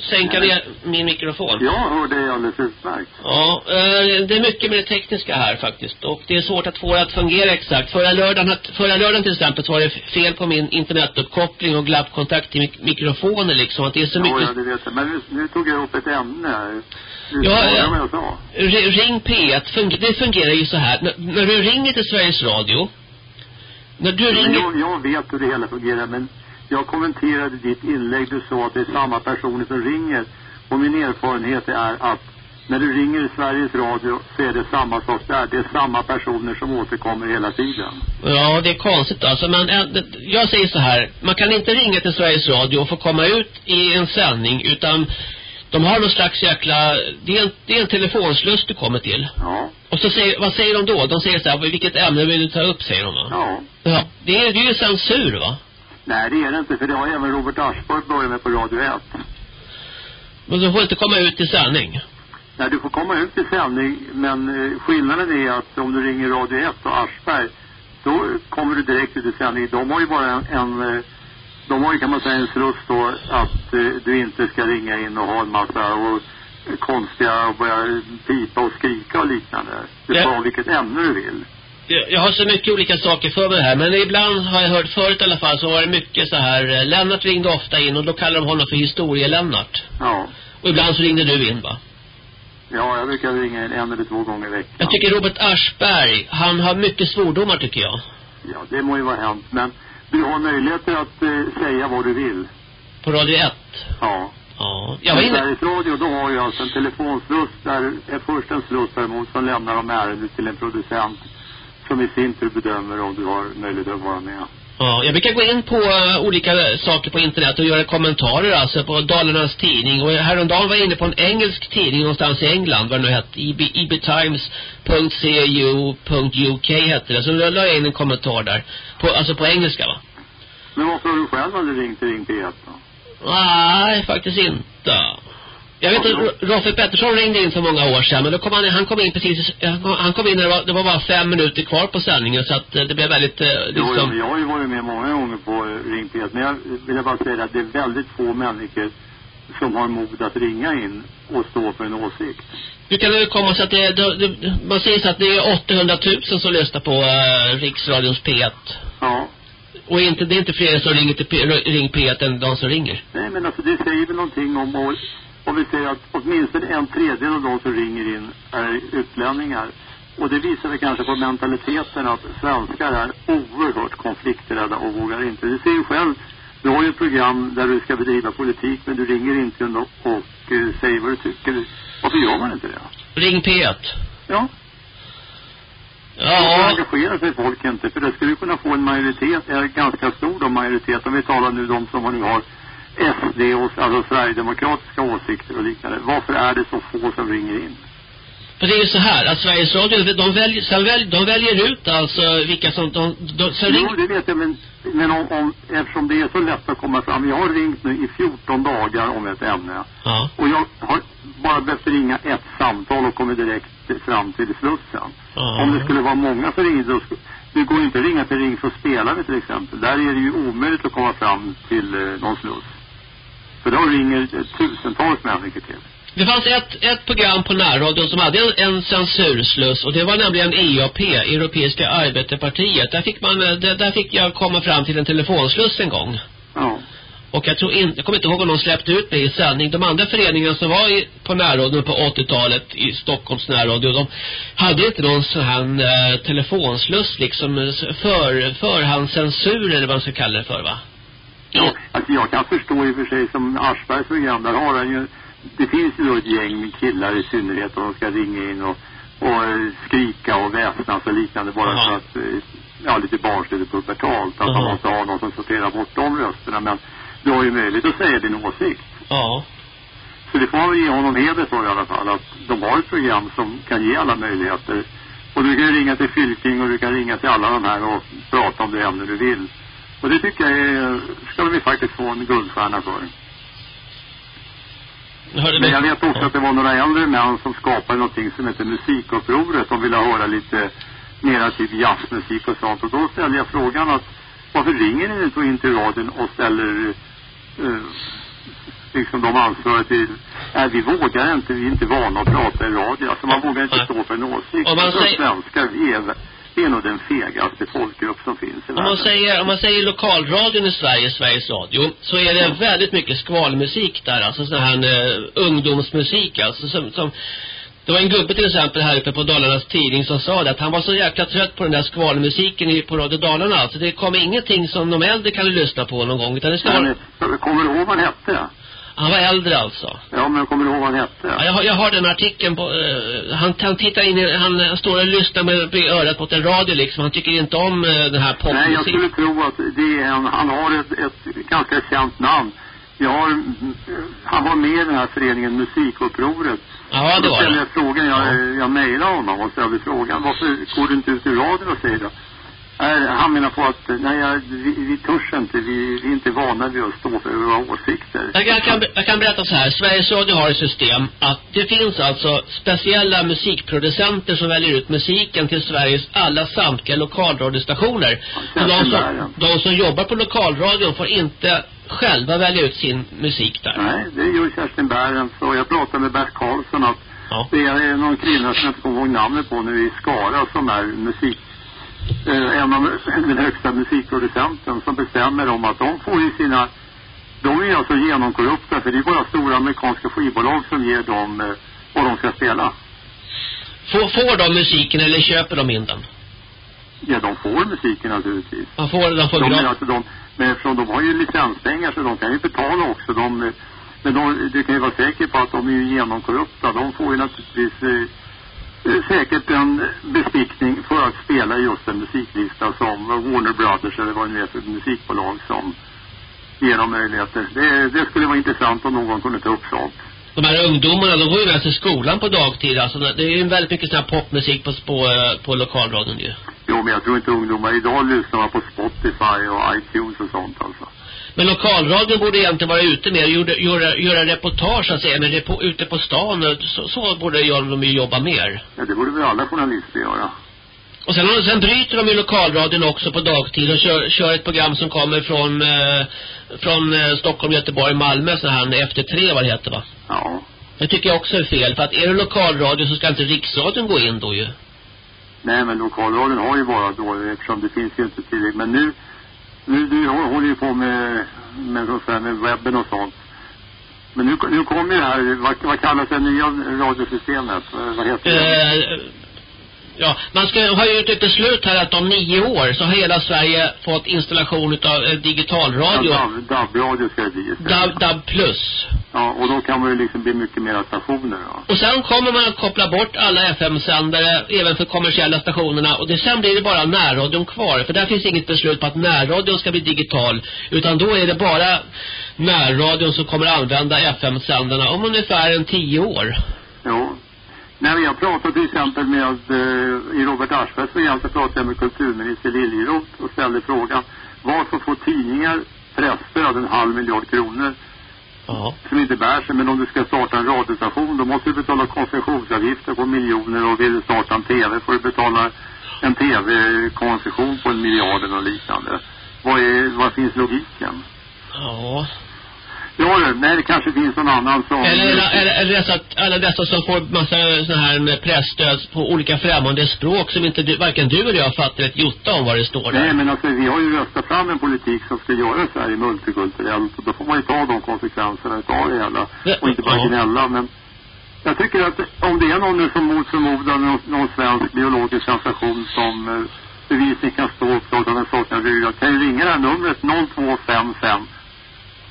sänka ner min mikrofon. Jag hör dig alldeles utmärkt. Ja, eh, det är mycket med det tekniska här faktiskt. Och det är svårt att få det att fungera exakt. Förra lördagen, förra lördagen till exempel så var det fel på min internetuppkoppling och glappkontakt i mik mikrofoner liksom. Att det är så Ja, mycket... ja, det vet jag. Men nu, nu tog jag upp ett ämne. Ja, ja. Ring P1, fung- det fungerar ju så här. N när du ringer till Sveriges Radio, när du ringer... jag, jag vet hur det hela fungerar, men jag kommenterade ditt inlägg. Du sa att det är samma personer som ringer. Och min erfarenhet är att när du ringer i Sveriges Radio så är det samma sak där. Det är samma personer som återkommer hela tiden. Ja, det är konstigt alltså. Men det- jag säger så här. Man kan inte ringa till Sveriges Radio och få komma ut i en sändning utan De har någon slags jäkla, det är en, det är en telefonsluss du kommer till. Ja. Och så säger, vad säger de då? De säger så här, vilket ämne vill du ta upp, säger de va? Ja. Ja. Det är, det är ju censur va? Nej, det är det inte, för det har även Robert Aschberg börjat med på Radio 1. Men de får inte komma ut i sändning. Nej, du får komma ut i sändning, men eh, skillnaden är att om du ringer Radio 1 och Aschberg, då kommer du direkt ut i sändning. De har ju bara en, en eh, de har ju kan man säga en sluss då att eh, du inte ska ringa in och ha en massa och, konstiga och börja pipa och skrika och liknande. Du får Ja. vilket ämne du vill. Jag, jag har så mycket olika saker för mig här, men ibland har jag hört förut i alla fall så var det mycket så här, eh, Lennart ringde ofta in och då kallar de honom för historie-Lennart. Ja. Och ibland så ringde du in va? Ja, jag brukar ringa en, en eller två gånger i veckan. Jag tycker Robert Aschberg, han har mycket svordomar tycker jag. Ja, det må ju vara hänt. Men du har möjligheter att eh, säga vad du vill. På Radio 1. Ja. Ja. Jag var inne... Sveriges Radio, då har ju alltså en telefonsluss där är först en sluss däremot som lämnar om ärendet till en producent som i sin tur bedömer om du har möjlighet att vara med. Ja, jag brukar gå in på uh, olika saker på internet och göra kommentarer alltså på Dalarnas tidning. Och häromdagen var jag inne på en engelsk tidning någonstans i England, vad det nu hette. IB, ibtimes.cu.uk hette det. Så då la jag in en kommentar där. På, alltså på engelska va? Men varför har du själv aldrig ringt till Ring P1 då? Nej, faktiskt inte. Jag vet inte, Roffe Pettersson ringde in för många år sedan, men då kom han, han kom in precis, han kom, in när det var, det var bara fem minuter kvar på sändningen, så att eh, det blev väldigt, eh, Jo, liksom... men jag har ju varit med många gånger på eh, Ring P1. Men jag vill bara säga att det är väldigt få människor som har mod att ringa in och stå för en åsikt. Hur kan det komma sig att det, det, det man säger så att det är 800 000 som lyssnar på uh, Riksradions P1. Ja. Och inte, det är inte fler som ringer till P, Ring P1 än de som ringer. Nej, men alltså det säger väl någonting om, och, vi säger att åtminstone en tredjedel av de som ringer in är utlänningar. Och det visar väl kanske på mentaliteten att svenskar är oerhört konflikträdda och vågar inte. Du ser ju själv, du har ju ett program där du ska bedriva politik men du ringer inte in och, och uh, säger vad du tycker. Varför gör man inte det? Ring P1. Ja. Ja, engagerar sig folk inte? För det skulle kunna få en majoritet, en ganska stor då majoritet, om vi talar nu de som nu har SD alltså Sverigedemokratiska åsikter och liknande. Varför är det så få som ringer in? för det är ju så här att Sveriges Radio, de väljer, sen välj, de väljer ut alltså vilka som, de, de så ring, Jo, det vet jag, men, men om, om, eftersom det är så lätt att komma fram. Jag har ringt nu i 14 dagar om ett ämne. Ja. Och jag har bara behövt ringa ett samtal och kommit direkt fram till slussen. Ja. Om det skulle vara många som ringde, då det går inte att ringa till Ring så spelar vi till exempel. Där är det ju omöjligt att komma fram till eh, någon sluss. För då ringer tusentals människor till. Det fanns ett, ett program på närradion som hade en, en censursluss och det var nämligen EAP, Europeiska arbetarpartiet. Där fick man, där, där fick jag komma fram till en telefonsluss en gång. Ja. Och jag tror inte, jag kommer inte ihåg om de släppte ut mig i sändning. De andra föreningarna som var i, på närradion på 80-talet i Stockholms närradio, de hade inte någon sån här eh, telefonsluss liksom eh, för, förhandscensur eller vad man ska kalla det för va? Alltså jag kan förstå i och för sig som Aschbergs program, där har han ju, det finns ju då ett gäng killar i synnerhet och de ska ringa in och, och eh, skrika och väsnas och liknande bara Aha. för att, eh, ja lite barnsligt och pubertalt, att man Aha. måste ha någon som sorterar bort de rösterna, men du har ju möjlighet att säga din åsikt. Ja. Så det får man ge honom heder för i alla fall, att de har ett program som kan ge alla möjligheter. Och du kan ringa till Fylking och du kan ringa till alla de här och prata om det ämne du vill. Och det tycker jag är, ska vi faktiskt få en guldstjärna för. Jag hörde Men jag vet också att det var några äldre män som skapade någonting som heter Musikupproret. De ville höra lite mera typ jazzmusik och sånt. Och då ställde jag frågan att varför ringer ni inte in till radion och ställer eh, liksom de ansvariga till nej vi vågar inte, vi är inte vana att prata i radio. Alltså man vågar inte stå för en åsikt. Om man säger- svenskar, vi är, vi är nog den fegaste folkgrupp som finns i Om man världen. säger, om man säger lokalradion i Sverige, Sveriges Radio, så är det väldigt mycket skvalmusik där, alltså sån här eh, ungdomsmusik alltså som, som det var en gubbe till exempel här uppe på Dalarnas tidning som sa det att han var så jäkla trött på den där skvalmusiken på Radio Dalarna alltså det kom ingenting som de äldre kan lyssna på någon gång utan det ska Men, kommer du ihåg vad han hette? Han var äldre alltså. Ja, men kommer du ihåg vad han hette? Ja, jag, har, jag har den artikeln på, eh, han, han tittar in i, han, han står och lyssnar med, med örat mot en radio liksom, han tycker inte om eh, den här Nej, jag popmusiken. skulle tro att det är en, han har ett, ett ganska känt namn. Jag har, han var med i den här föreningen Musikupproret. Ja, det var det. jag frågan, jag, Ja. jag mejlade honom och ställde frågan, varför går du inte ut i radion och säger det? Nej, han menar på att, nej, jag, vi, vi törs inte, vi, vi är inte vana vid att stå för våra åsikter. Jag, jag, kan, jag kan berätta så här. Sveriges Radio har ett system att det finns alltså speciella musikproducenter som väljer ut musiken till Sveriges alla samtliga lokalradiostationer. Ja, Och de, som, de som jobbar på lokalradion får inte själva välja ut sin musik där. Nej, det gör Kerstin Bärens och jag pratade med Bert Karlsson att Ja. det är någon kvinna som jag inte kommer ihåg namnet på nu i Skara som är musik, eh, en av den högsta musikproducenten som bestämmer om att de får ju sina, de är ju alltså genomkorrupta för det är bara stora amerikanska skivbolag som ger dem eh, vad de ska spela. Får, får de musiken eller köper de in den? Ja, de får musiken naturligtvis. Man får, de får De, gratis. alltså de, men eftersom de har ju licenspengar så de kan ju betala också. De, men de, du kan ju vara säker på att de är ju genomkorrupta. De får ju naturligtvis eh, säkert en bestickning för att spela just en musiklista som Warner Brothers eller vad det nu är för musikbolag som ger dem möjligheter. Det, det skulle vara intressant om någon kunde ta upp sånt. De här ungdomarna, de går ju med sig i skolan på dagtid. Alltså, det är ju väldigt mycket sån här popmusik på, på, eh, på lokalradion ju. Jo, men jag tror inte ungdomar idag lyssnar på Spotify och iTunes och sånt alltså. Men lokalradion borde egentligen vara ute mer, göra, göra, göra reportage så att säga, men repo, ute på stan, så, så borde de ju jobba mer. Ja, det borde väl alla journalister göra. Och sen, sen bryter de ju lokalradion också på dagtid och kör, kör ett program som kommer från, eh, från eh, Stockholm, Göteborg, Malmö, så här efter tre vad det heter va? Ja. Det tycker jag också är fel, för att är det lokalradio så ska inte riksradion gå in då ju. Nej, men lokalradion har ju bara då, eftersom det finns ju inte tillräckligt. Men nu, nu du håller ju på med, med, med, med webben och sånt. Men nu, nu kommer ju det här, vad, vad kallas det nya radiosystemet? Eh, vad heter det? Eh, Ja, man ska ha gjort ett beslut här att om nio år så har hela Sverige fått installation utav eh, digitalradio. Ja, DAB, DAB-radio ska det bli. DAB, DAB plus. Ja, och då kan man ju liksom bli mycket mera stationer då. Och sen kommer man att koppla bort alla FM-sändare även för kommersiella stationerna och det, sen blir det bara närradion kvar. För där finns inget beslut på att närradion ska bli digital. Utan då är det bara närradion som kommer att använda FM-sändarna om ungefär en tio år. Jo. Nej, men jag pratade till exempel med, eh, i Robert Aschbergs program så pratade jag med kulturminister Liljeroth och ställde frågan varför får tidningar pressstöd en halv miljard kronor Ja. som inte bär sig. Men om du ska starta en radiostation då måste du betala koncessionsavgifter på miljoner och vill du starta en tv får du betala en tv-koncession på en miljard eller liknande. Vad, är, vad finns logiken? Ja. Du, nej, det kanske finns någon annan som... Eller, eller, eller, dessa, alla dessa som får massa såna här med pressstöd på olika främmande språk som inte du, varken du eller jag fattar ett jota om vad det står där. Nej, men alltså vi har ju röstat fram en politik som ska göra Sverige multikulturellt och då får man ju ta de konsekvenserna utav det hela. Och inte bara gnälla, men jag tycker att om det är någon nu som mot förmodan någon, någon svensk biologisk sensation som eh, bevisligen kan stå upptagen med saknar ryggrad kan ju ringa det här numret 0255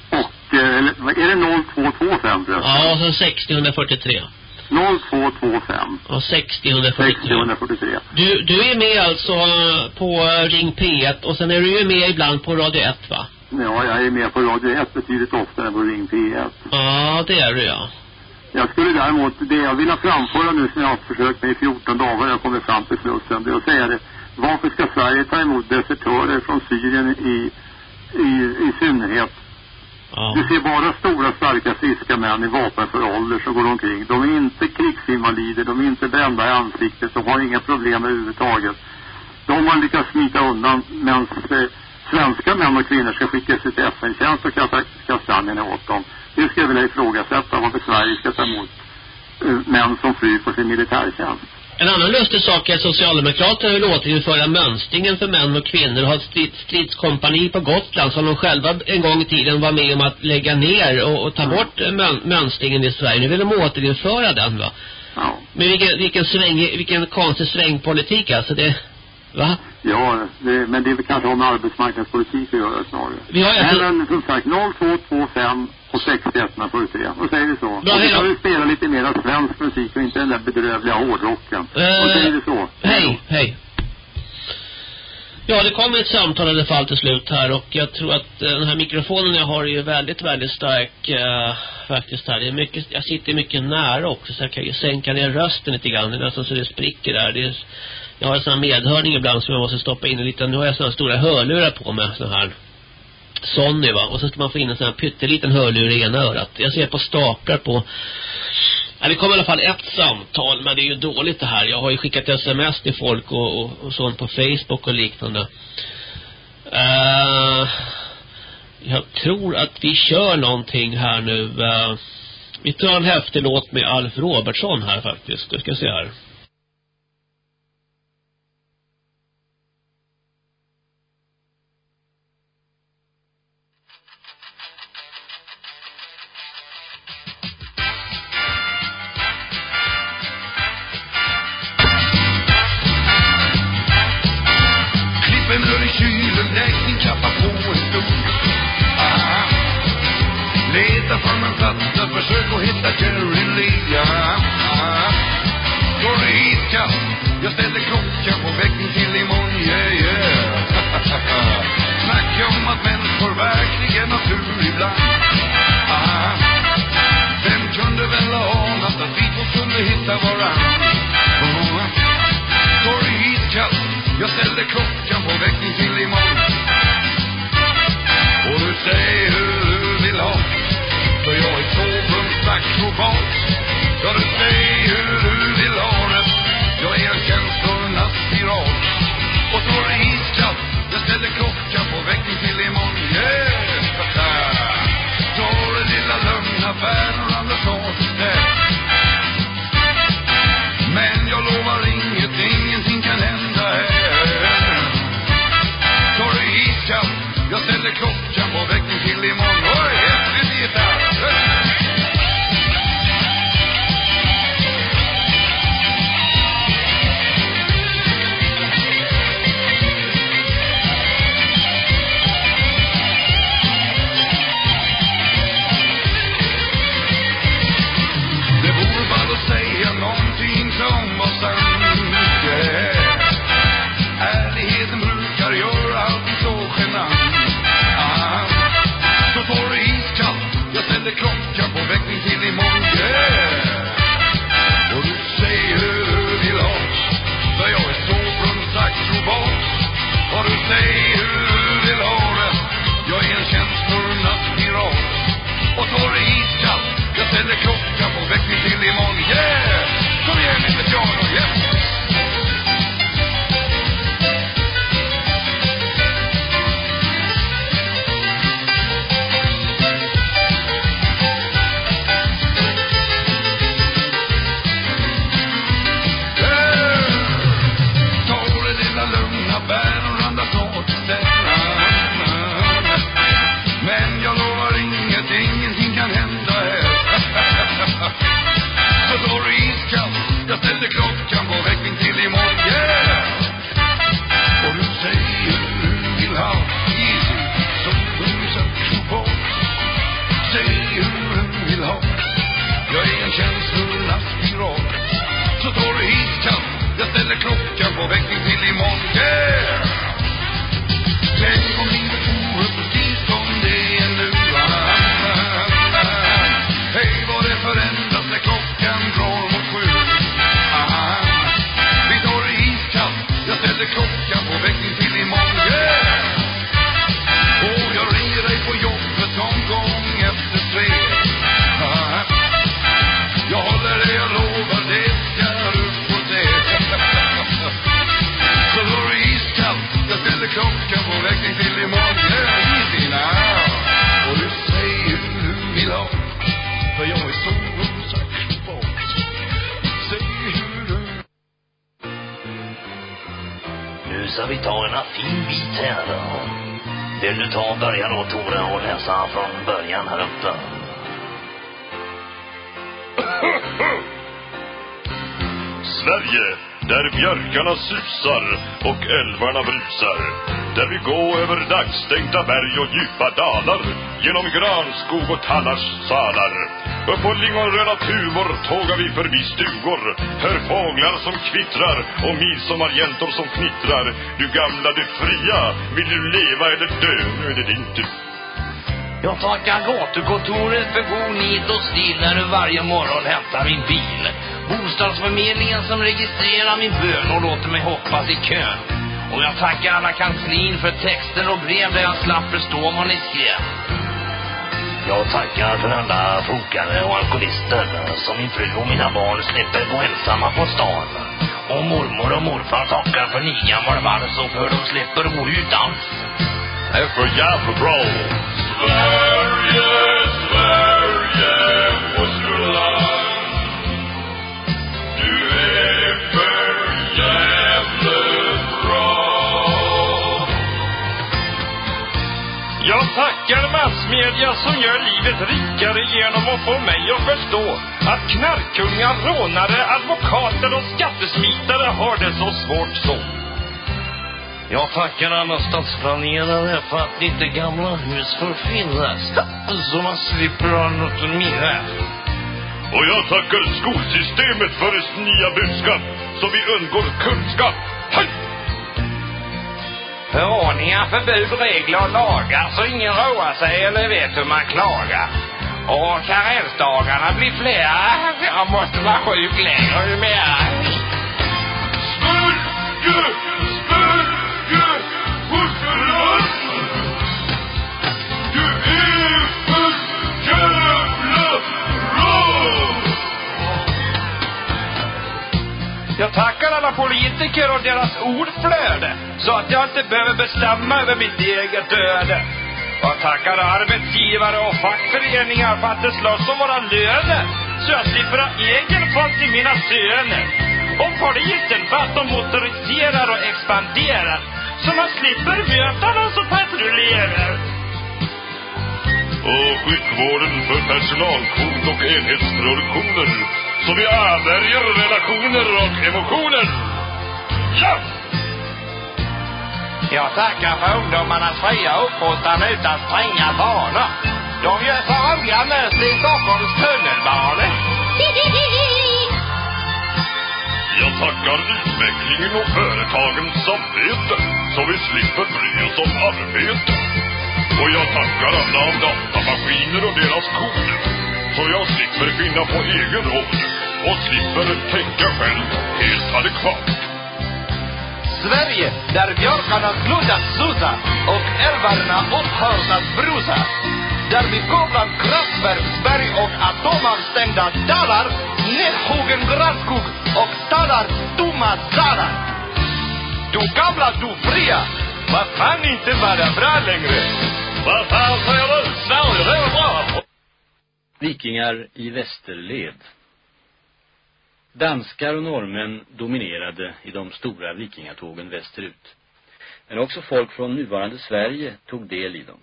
och, eller vad är det 0225 förresten? Ja, och så 6043. 0225 Och 6043. 6043. Du, du är med alltså eh, på eh, Ring P1 och sen är du ju med ibland på Radio 1 va? Ja, jag är med på Radio 1 betydligt oftare än på Ring P1. Ja, det är du ja. Jag skulle däremot, det jag vill framföra nu som jag har försökt med i 14 dagar, jag kommer fram till Slussen, det är att säga det. Varför ska Sverige ta emot desertörer från Syrien i, i, i synnerhet? Ja. Du ser bara stora, starka, friska män i vapenför ålder som går omkring. De är inte krigsinvalider, de är inte brända i ansiktet, de har inga problem överhuvudtaget. De har lyckats smita undan medan eh, svenska män och kvinnor ska skickas ut i FN-tjänst och kasta kastanjerna åt dem. Det skulle jag vilja ifrågasätta varför Sverige ska ta emot eh, män som flyr på sin militärtjänst. En annan lustig sak är att Socialdemokraterna vill återinföra mönstringen för män och kvinnor och ha ett strid, stridskompani på Gotland som de själva en gång i tiden var med om att lägga ner och, och ta bort eh, mön, mönstringen i Sverige. Nu vill de återinföra den va? Ja. Men vilken, vilken, sväng, vilken konstig svängpolitik alltså det... Va? Ja, det, men det kanske har med arbetsmarknadspolitik att göra snarare. Vi har alltså, men som sagt 0225 och 6143. Då säger vi så. Bra, och så kan vi spela lite mer svensk musik och inte den där bedrövliga hårdrocken. Eh, och säger vi så. hej, hej. Ja, det kom ett samtal i alla fall till slut här och jag tror att eh, den här mikrofonen jag har är ju väldigt, väldigt stark eh, faktiskt här. Det är mycket, jag sitter mycket nära också så jag kan ju sänka ner rösten lite grann. Det är nästan så det spricker där. Det är, jag har en sån här medhörning ibland som jag måste stoppa in lite. Nu har jag såna här stora hörlurar på mig, sån här Sony va. Och så ska man få in en sån här pytteliten hörlur i ena örat. Jag ser på staplar på Ja, det kom i alla fall ett samtal, men det är ju dåligt det här. Jag har ju skickat sms till folk och, och, och sånt på Facebook och liknande. Uh, jag tror att vi kör någonting här nu. Uh, vi tar en häftig låt med Alf Robertsson här faktiskt. Du ska se här. Klappa på en stol. Aha. Leta fram en platta, försök att hitta Jerry Lee. Aha. Går det hit kast, jag ställer klockan på väckning till imorgon, yeah yeah. [LAUGHS] Snacka om att människor verkligen har tur ibland. Aha. Vem kunde väl ha anat att vi två skulle hitta varann? Ah. Går det hit kast, jag ställer klockan på väckning till gång efter tre. Jag håller det jag lovar, det ska du få se. Så då är det iskallt, jag ställer klockan på väckning till imorgon. Yeah, easy now. Och du säger hur du vill ha, för jag är sovrumsakrobat. Säg hur du Nu ska vi ta en fin bit här då. Vill du ta början då Tore och läsa från början här uppe? Sverige, där björkarna susar och älvarna brusar. Där vi går över dagstänkta berg och djupa dalar. Genom granskog och tallars salar. Upp på lingonröda tuvor tågar vi förbi stugor. Hör fåglar som kvittrar och midsommarjäntor som fnittrar. Du gamla, du fria, vill du leva eller dö? Nu är det din tur. Jag tackar gatukontoret för god nit och stil när du varje morgon hämtar min bil. Bostadsförmedlingen som registrerar min bön och låter mig hoppas i kön. Och jag tackar alla kanslin för texter och brev där jag slapp förstå vad ni skrev. Jag tackar för alla fokare och alkoholister som min fru och mina barn slipper gå ensamma på stan. Och mormor och morfar tackar för nygammal vals och för de slipper gå utomhus. Det är för jävla bra. Sverige, Sverige, fosterland. Du Jag tackar massmedia som gör livet rikare genom att få mig att förstå att knarkkungar, rånare, advokater och skattesmitare har det så svårt så. Jag tackar alla stadsplanerare för att inte gamla hus förfinnas. Så man slipper ha något att minnas. Och jag tackar skolsystemet för dess nya budskap så vi undgår kunskap. Hej! Förordningar, förbud, regler och lagar så ingen roar sig eller vet hur man klagar. Och karensdagarna blir flera. Jag måste vara sjuk längre ju mer. Smörj! Jag tackar alla politiker och deras ordflöde så att jag inte behöver bestämma över mitt eget öde. Jag tackar arbetsgivare och fackföreningar för att de slåss om våra löner så jag slipper ha egen fond till mina söner. Och polisen för att de motoriserar och expanderar så man slipper möta någon som patrullerar. Och sjukvården för personalkvot och enhetsproduktioner så vi avvärjer relationer och emotioner. Ja! Jag tackar för ungdomarnas fria uppfostran utan stränga vanor. De gör så roliga mönster i Stockholms tunnelbana. Jag tackar utvecklingen och företagens samvete så vi slipper bry oss om arbete. Och jag tackar alla datamaskiner och deras kod så jag slipper finna på egen råd och slipper tänka själv helt adekvat. Sverige, där björkarna slutat susa och älvarna upphört att brusa. Där vi går bland kraftverksberg och atomanstängda dalar, nedhuggen granskog och talar tomma salar. Du gamla, du fria, vad fan inte vara bra längre? Vad fan säger du? Sverige, det är bra! Vikingar i västerled. Danskar och norrmän dominerade i de stora vikingatågen västerut. Men också folk från nuvarande Sverige tog del i dem.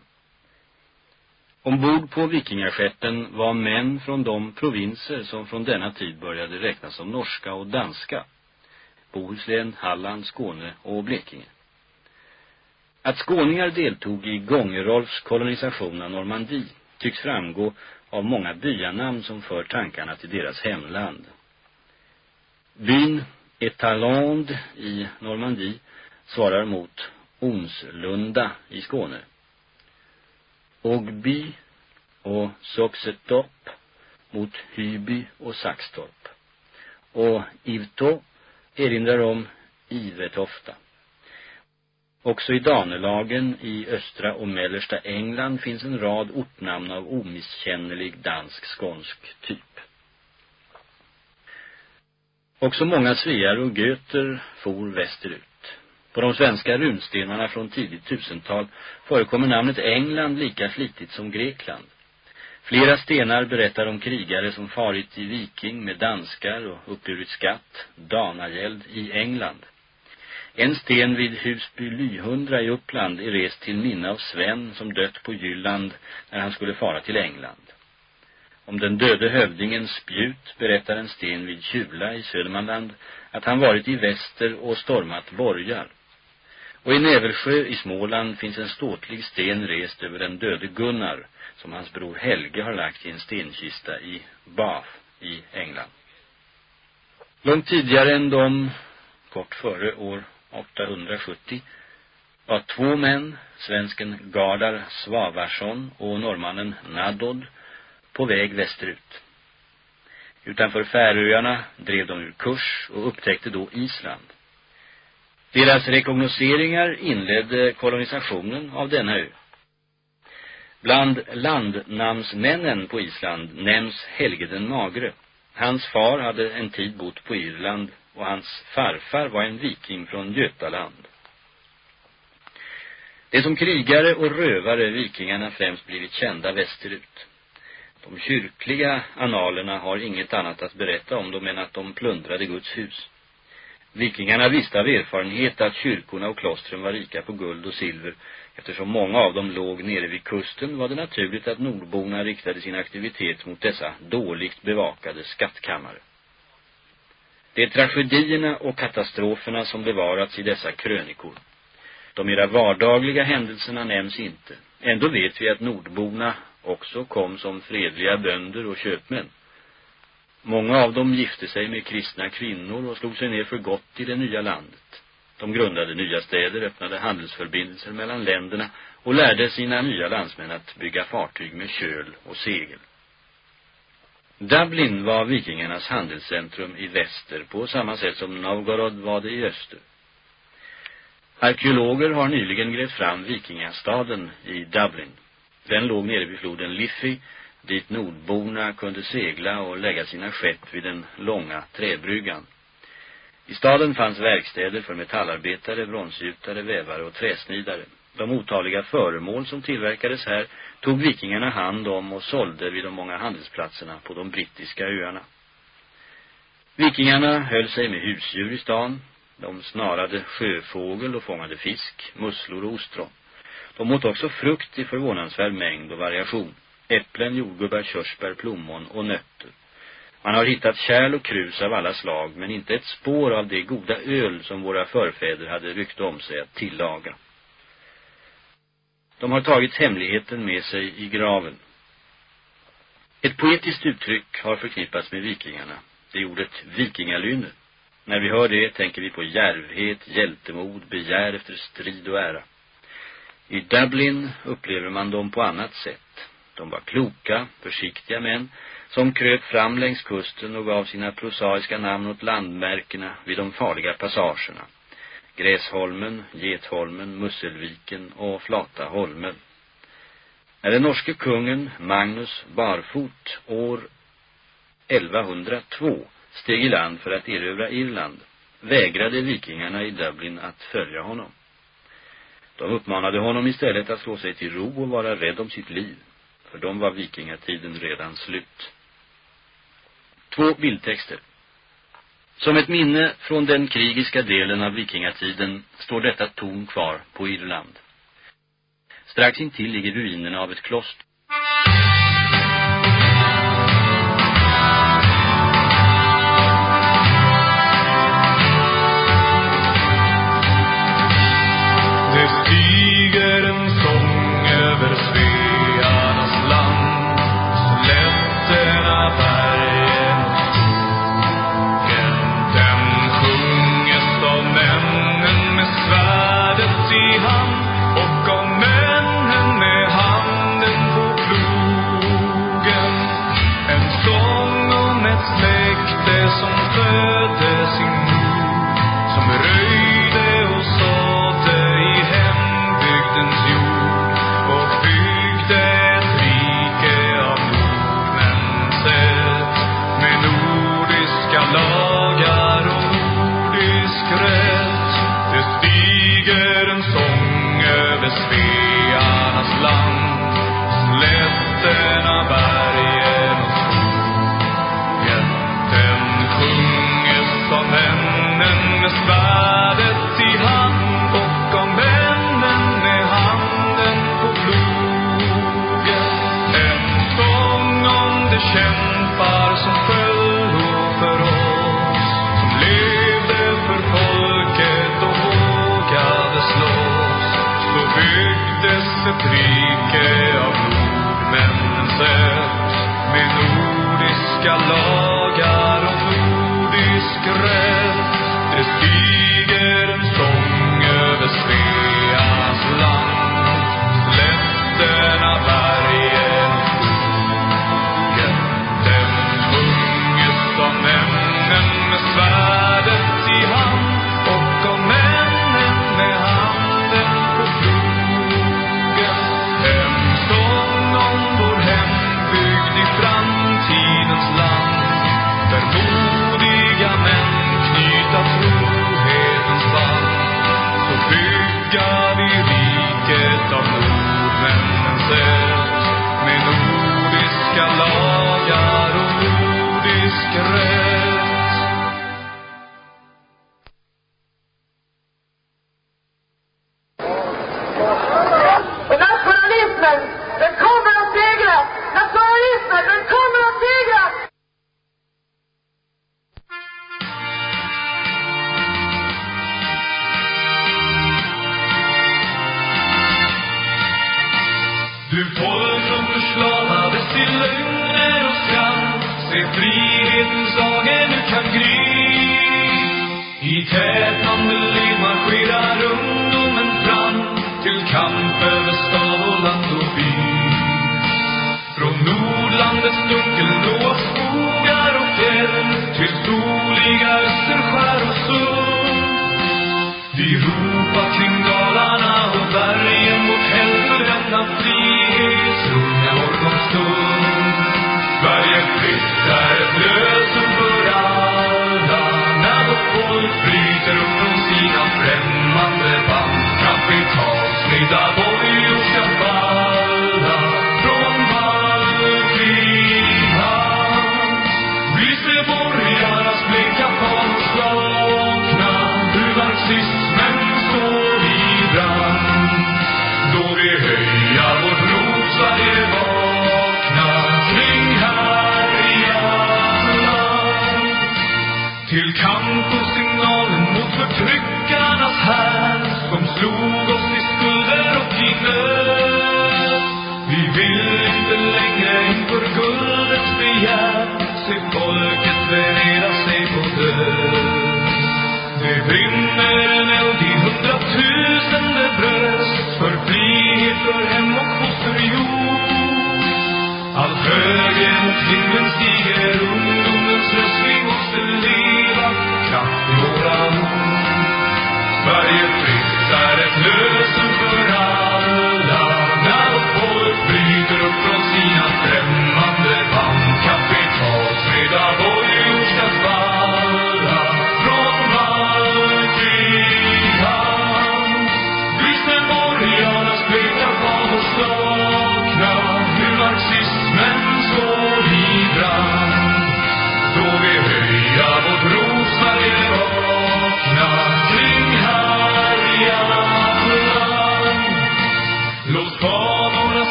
Ombord på vikingaskeppen var män från de provinser som från denna tid började räknas som norska och danska. Bohuslän, Halland, Skåne och Blekinge. Att skåningar deltog i Gångerolfs kolonisation av Normandie tycks framgå av många byanamn som för tankarna till deras hemland. Byn Etaland i Normandie svarar mot Onslunda i Skåne. Ogby och Soxetorp mot Hyby och Saxtorp. Och Ivto erinrar om Ivetofta. Också i Danelagen i östra och mellersta England finns en rad ortnamn av omisskännlig dansk-skånsk typ. Också många svear och göter for västerut. På de svenska runstenarna från tidigt tusental förekommer namnet England lika flitigt som Grekland. Flera stenar berättar om krigare som farit i viking med danskar och uppburit skatt, danagäld, i England. En sten vid Husby Lyhundra i Uppland är rest till minne av Sven som dött på Jylland när han skulle fara till England. Om den döde hövdingen Spjut berättar en sten vid Kjula i Södermanland att han varit i väster och stormat borgar. Och i Näversjö i Småland finns en ståtlig sten rest över den döde Gunnar som hans bror Helge har lagt i en stenkista i Bath i England. Långt tidigare än de, kort före år 870, var två män, svensken Gardar Svavarsson och norrmannen Nadod, på väg västerut. Utanför Färöarna drev de ur kurs och upptäckte då Island. Deras rekognoseringar inledde kolonisationen av denna ö. Bland landnamnsmännen på Island nämns Helge den Magre. Hans far hade en tid bott på Irland och hans farfar var en viking från Götaland. Det är som krigare och rövare vikingarna främst blivit kända västerut. De kyrkliga analerna har inget annat att berätta om dem än att de plundrade Guds hus. Vikingarna visste av erfarenhet att kyrkorna och klostren var rika på guld och silver. Eftersom många av dem låg nere vid kusten var det naturligt att nordborna riktade sin aktivitet mot dessa dåligt bevakade skattkammare. Det är tragedierna och katastroferna som bevarats i dessa krönikor. De mera vardagliga händelserna nämns inte. Ändå vet vi att nordborna också kom som fredliga bönder och köpmän. Många av dem gifte sig med kristna kvinnor och slog sig ner för gott i det nya landet. De grundade nya städer, öppnade handelsförbindelser mellan länderna och lärde sina nya landsmän att bygga fartyg med köl och segel. Dublin var vikingarnas handelscentrum i väster på samma sätt som Novgorod var det i öster. Arkeologer har nyligen grävt fram vikingastaden i Dublin. Den låg nere vid floden Liffey dit nordborna kunde segla och lägga sina skepp vid den långa träbryggan. I staden fanns verkstäder för metallarbetare, bronsgjutare, vävare och träsnidare. De otaliga föremål som tillverkades här tog vikingarna hand om och sålde vid de många handelsplatserna på de brittiska öarna. Vikingarna höll sig med husdjur i stan. De snarade sjöfågel och fångade fisk, musslor och ostron. De åt också frukt i förvånansvärd mängd och variation äpplen, jordgubbar, körsbär, plommon och nötter. Man har hittat kärl och krus av alla slag men inte ett spår av det goda öl som våra förfäder hade rykte om sig att tillaga. De har tagit hemligheten med sig i graven. Ett poetiskt uttryck har förknippats med vikingarna. Det är ordet vikingalynne. När vi hör det tänker vi på järvhet, hjältemod, begär efter strid och ära. I Dublin upplever man dem på annat sätt. De var kloka, försiktiga män som kröp fram längs kusten och gav sina prosaiska namn åt landmärkena vid de farliga passagerna. Gräsholmen, Getholmen, Musselviken och Flata holmen. När den norske kungen Magnus Barfot år 1102 steg i land för att erövra Irland vägrade vikingarna i Dublin att följa honom. De uppmanade honom istället att slå sig till ro och vara rädd om sitt liv. För dem var vikingatiden redan slut. Två bildtexter. Som ett minne från den krigiska delen av vikingatiden står detta torn kvar på Irland. Strax intill ligger ruinerna av ett kloster.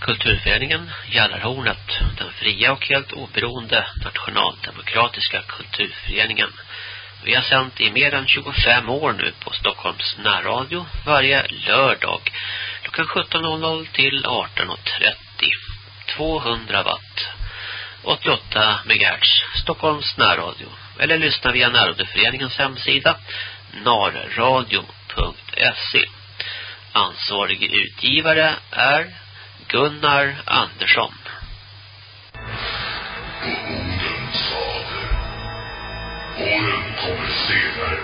kulturföreningen Jallarhornet, den fria och helt oberoende nationaldemokratiska kulturföreningen. Vi har sänt i mer än 25 år nu på Stockholms närradio varje lördag klockan 17.00 till 18.30. 200 watt. 88 MHz, Stockholms närradio. Eller lyssna via närradioföreningens hemsida narradio.se. Ansvarig utgivare är Gunnar Andersson. Våren kommer senare,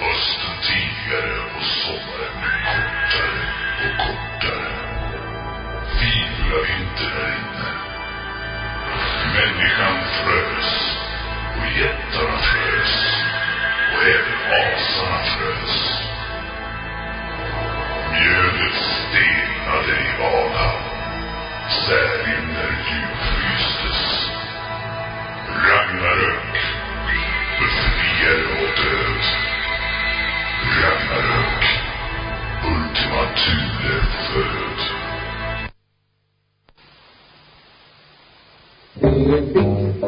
hösten tidigare och sommaren kortare och kortare. Fibula inte där inne. Människan frös och jättarna frös och även asarna frös. Mjölet stelnade i vanan. Särimner djupfrystes. Ragnarök, befriare och död. Ragnarök, Ultima Thule föd. Det är viktigt,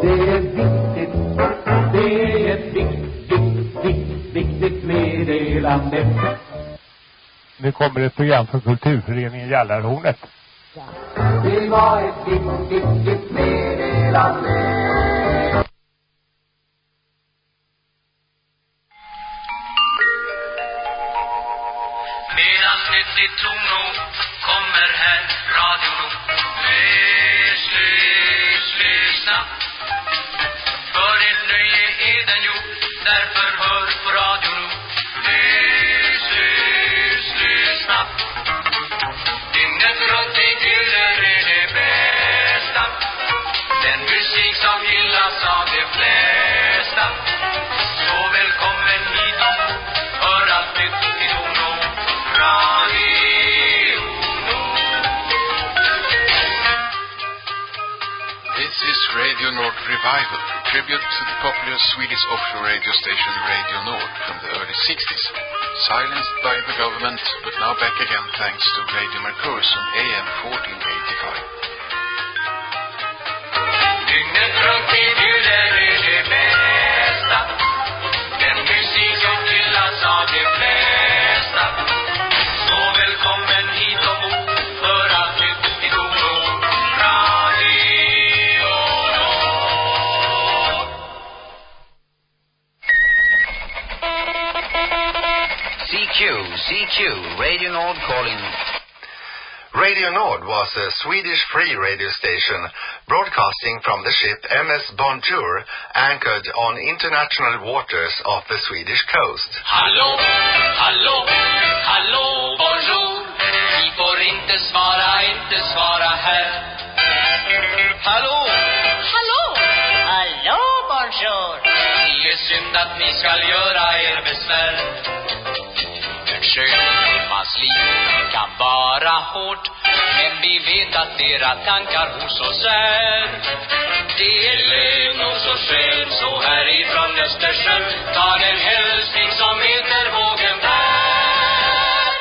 det är ett viktigt, viktigt, viktigt meddelande. Nu kommer ett program för kulturföreningen Jallarhornet. Det var ett viktigt, viktigt meddelande. Medan kommer här Radio Nord. Lys, lys, lyssna. För ett nöje Revival, tribute to the popular Swedish offshore radio station Radio Nord from the early 60s. Silenced by the government, but now back again thanks to Radio Mercurius on AM 1485. CQ, CQ, Radio Nord calling. Radio Nord was a Swedish free radio station broadcasting from the ship MS Bonjour anchored on international waters off the Swedish coast. Hallå, hallå, hallå, bonjour. Vi får inte svara, inte svara här. Hallå, hallå, hallå, bonjour. Det är synd att ni skall göra er besvär. En sjömans liv kan vara hårt, men vi vet att era tankar hos oss är. Det är lön och så skön så härifrån Östersjön, ta den hälsning som heter vågen bär.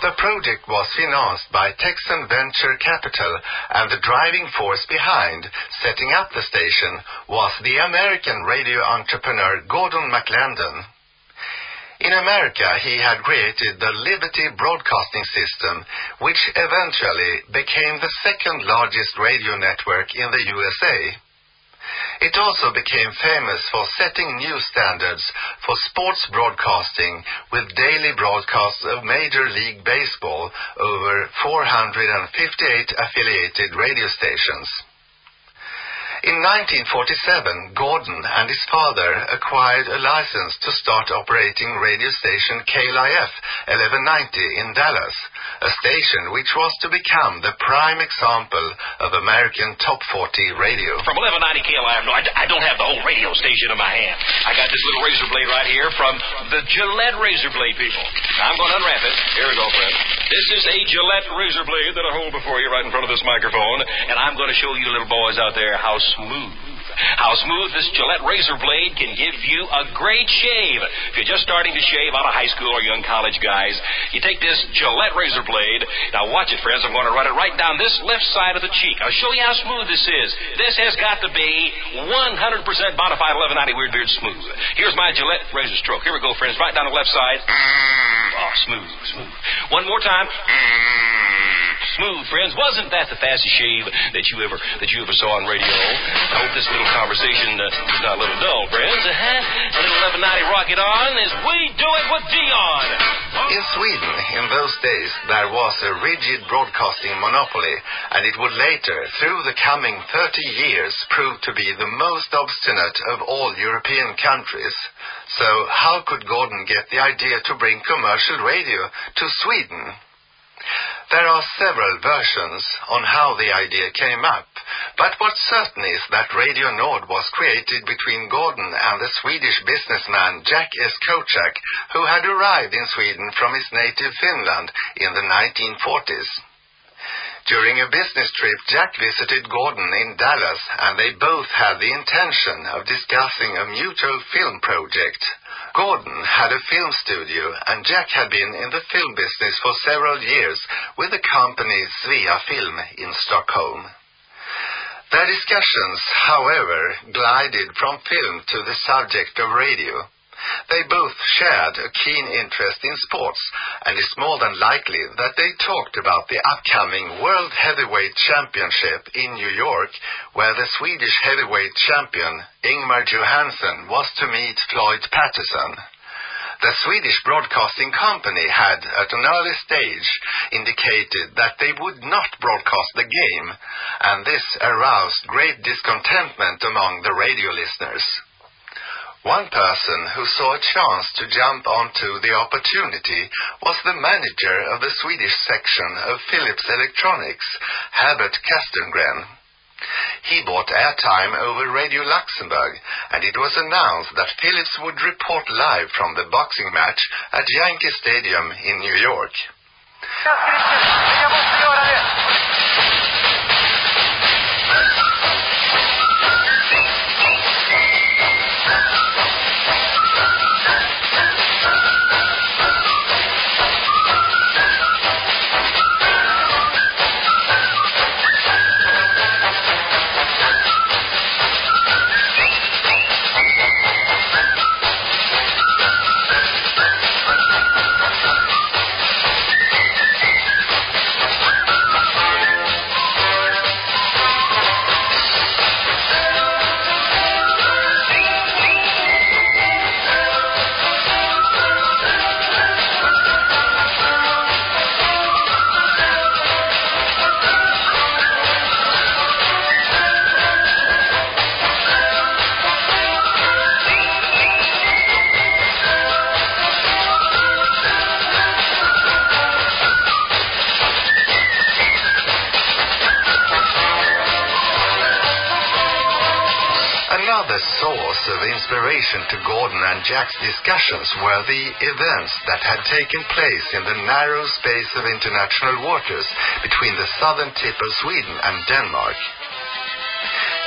The project was financed by Texan Venture Capital and the driving force behind setting up the station was the American radio entrepreneur Gordon McLendon. In America, he had created the Liberty Broadcasting System, which eventually became the second largest radio network in the USA. It also became famous for setting new standards for sports broadcasting with daily broadcasts of Major League Baseball over 458 affiliated radio stations. In 1947, Gordon and his father acquired a license to start operating radio station KLIF 1190 in Dallas, a station which was to become the prime example of American top 40 radio. From 1190 KLIF, no, I, don't have the whole radio station in my hand. I got this little razor blade right here from the Gillette razor blade people. Now, I'm going to unwrap it. Here we go, friend. This is a Gillette razor blade that I hold before you right in front of this microphone, and I'm going to show you little boys out there how smooth how smooth this Gillette razor blade can give you a great shave. If you're just starting to shave out of high school or young college guys, you take this Gillette razor blade. Now watch it, friends. I'm going to run it right down this left side of the cheek. I'll show you how smooth this is. This has got to be 100% bona fide 1190 Weird Beard smooth. Here's my Gillette razor stroke. Here we go, friends. Right down the left side. Oh, smooth, smooth. One more time. Smooth, friends. Wasn't that the fastest shave that you ever that you ever saw on radio? I hope this little conversation uh, is not a little dull, friends. Uh-huh. A little 1190 rocket on as we do it with Dion. In Sweden, in those days, there was a rigid broadcasting monopoly, and it would later, through the coming 30 years, prove to be the most obstinate of all European countries. So how could Gordon get the idea to bring commercial radio to Sweden? There are several versions on how the idea came up, but what's certain is that Radio Nord was created between Gordon and the Swedish businessman Jack S. Kocak, who had arrived in Sweden from his native Finland in the 1940s. During a business trip, Jack visited Gordon in Dallas, and they both had the intention of discussing a mutual film project. Gordon had a film studio, and Jack had been in the film business for several years with the company Svea Film in Stockholm. Their discussions, however, glided from film to the subject of radio. They both shared a keen interest in sports, and it's more than likely that they talked about the upcoming World Heavyweight Championship in New York, where the Swedish heavyweight champion Ingmar Johansson was to meet Floyd Patterson. The Swedish Broadcasting Company had, at an early stage, indicated that they would not broadcast the game, and this aroused great discontentment among the radio listeners. One person who saw a chance to jump onto the opportunity was the manager of the Swedish section of Philips Electronics, Herbert Kastengren. He bought airtime over Radio Luxembourg, and it was announced that Philips would report live from the boxing match at Yankee Stadium in New York. Of inspiration to Gordon and Jack's discussions were the events that had taken place in the narrow space of international waters between the southern tip of Sweden and Denmark.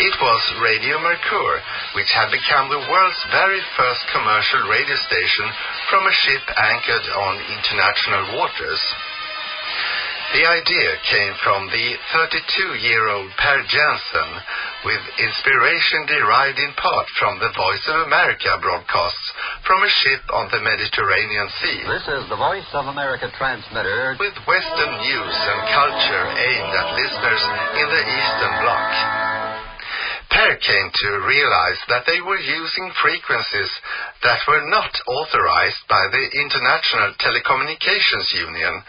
It was Radio Mercure, which had become the world's very first commercial radio station from a ship anchored on international waters. The idea came from the 32-year-old Per Jensen, with inspiration derived in part from the Voice of America broadcasts from a ship on the Mediterranean Sea. This is the Voice of America transmitter. With Western news and culture aimed at listeners in the Eastern Bloc. Per came to realize that they were using frequencies that were not authorized by the International Telecommunications Union,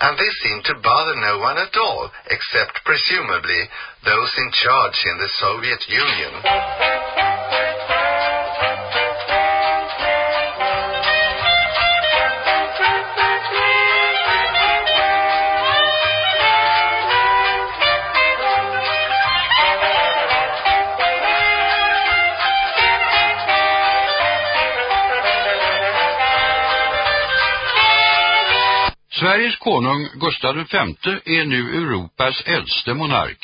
and this seemed to bother no one at all, except presumably those in charge in the Soviet Union. Sveriges konung Gustav V är nu Europas äldste monark.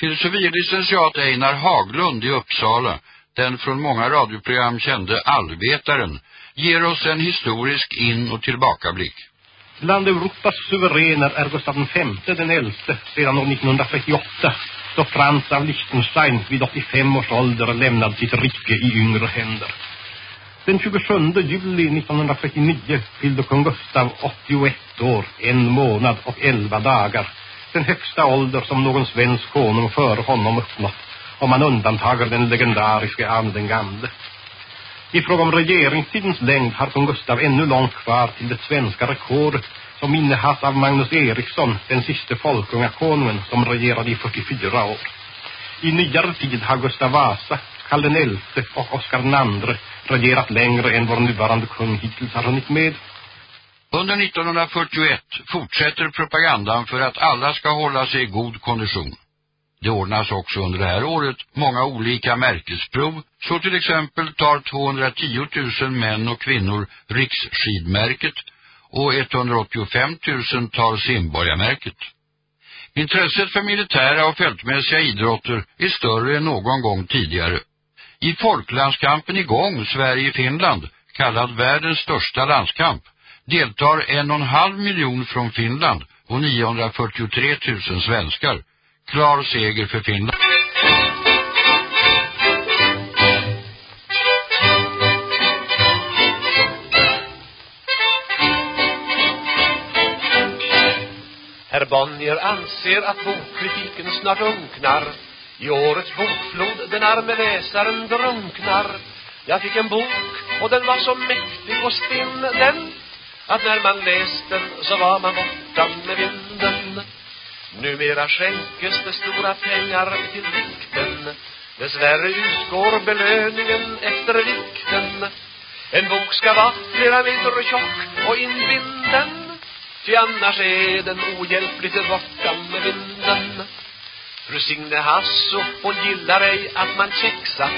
Filosofielicentiat Einar Haglund i Uppsala, den från många radioprogram kände allvetaren, ger oss en historisk in- och tillbakablick. Bland Europas suveräner är Gustav V den äldste sedan år 1938 då Frans av Liechtenstein vid 85 års ålder lämnade sitt rike i yngre händer. Den 27 juli 1939 fyllde kung Gustav 81 år, en månad och 11 dagar den högsta ålder som någon svensk konung före honom uppnått om man undantager den legendariske Anne den gamle. I fråga om regeringstidens längd har kung Gustav ännu långt kvar till det svenska rekordet som innehas av Magnus Eriksson, den siste folkungakonungen som regerade i 44 år. I nyare tid har Gustav Vasa, Karl den elfte och Oscar den andre regerat längre än vår nuvarande kung hittills har hunnit med. Under 1941 fortsätter propagandan för att alla ska hålla sig i god kondition. Det ordnas också under det här året många olika märkesprov, så till exempel tar 210 000 män och kvinnor riksskidmärket och 185 000 tar simborgarmärket. Intresset för militära och fältmässiga idrotter är större än någon gång tidigare. I folklandskampen igång Sverige-Finland, kallad världens största landskamp, deltar en och en halv miljon från Finland och 943 000 svenskar. Klar seger för Finland. Herr Bonnier anser att bokkritiken snart unknar i årets bokflod den arme läsaren drunknar. Jag fick en bok och den var så mäktig och stinn den Att när man läste den så var man borta med vinden. Numera skänkes det stora pengar till dikten. Dessvärre utgår belöningen efter vikten. En bok ska vara flera meter tjock och inbinden Ty annars är den ohjälpligt borta med vinden. Fru Signe Hasso, hon gillar ej att man kexar.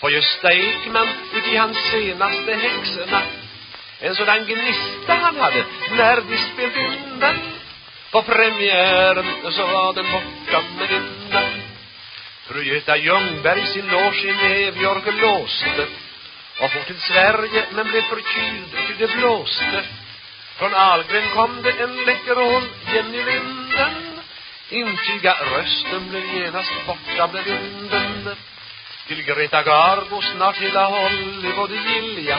På Gösta Ekman uti hans senaste häxorna. En sådan gnista han hade när vi spelade in den. På premiären så var den borta med vinden Fru Göta Ljungberg sin loge i Nevjorg låste. Och for till Sverige men blev förkyld ty det blåste. Från Algren kom det en läcker hon, Jenny Linden. Intyga rösten blev genast borta med vinden. Till Greta Garbo snart hela Hollywood gilja.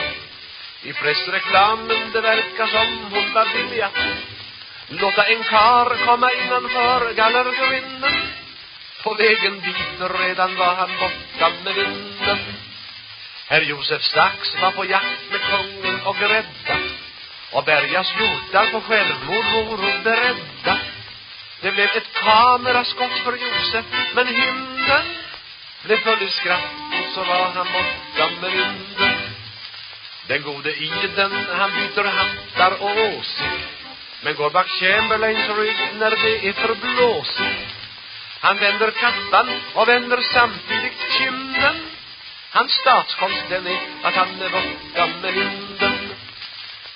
I pressreklamen det verkar som hon var vilja. Låta en kar komma innanför gallergrinden. På vägen dit redan var han borta med vinden. Herr Josef Sachs var på jakt med kungen och grädda. Och Bergas hjortar på självmord voro beredda det blev ett kameraskott för Josef Men himlen blev full i skratt Och så var han borta med vinden. Den gode Iden han byter hattar och åsikt Men går bak Chamberlains rygg när det är för blåsigt Han vänder kappan och vänder samtidigt kinden. Hans statskonst den är att han är borta med vinden.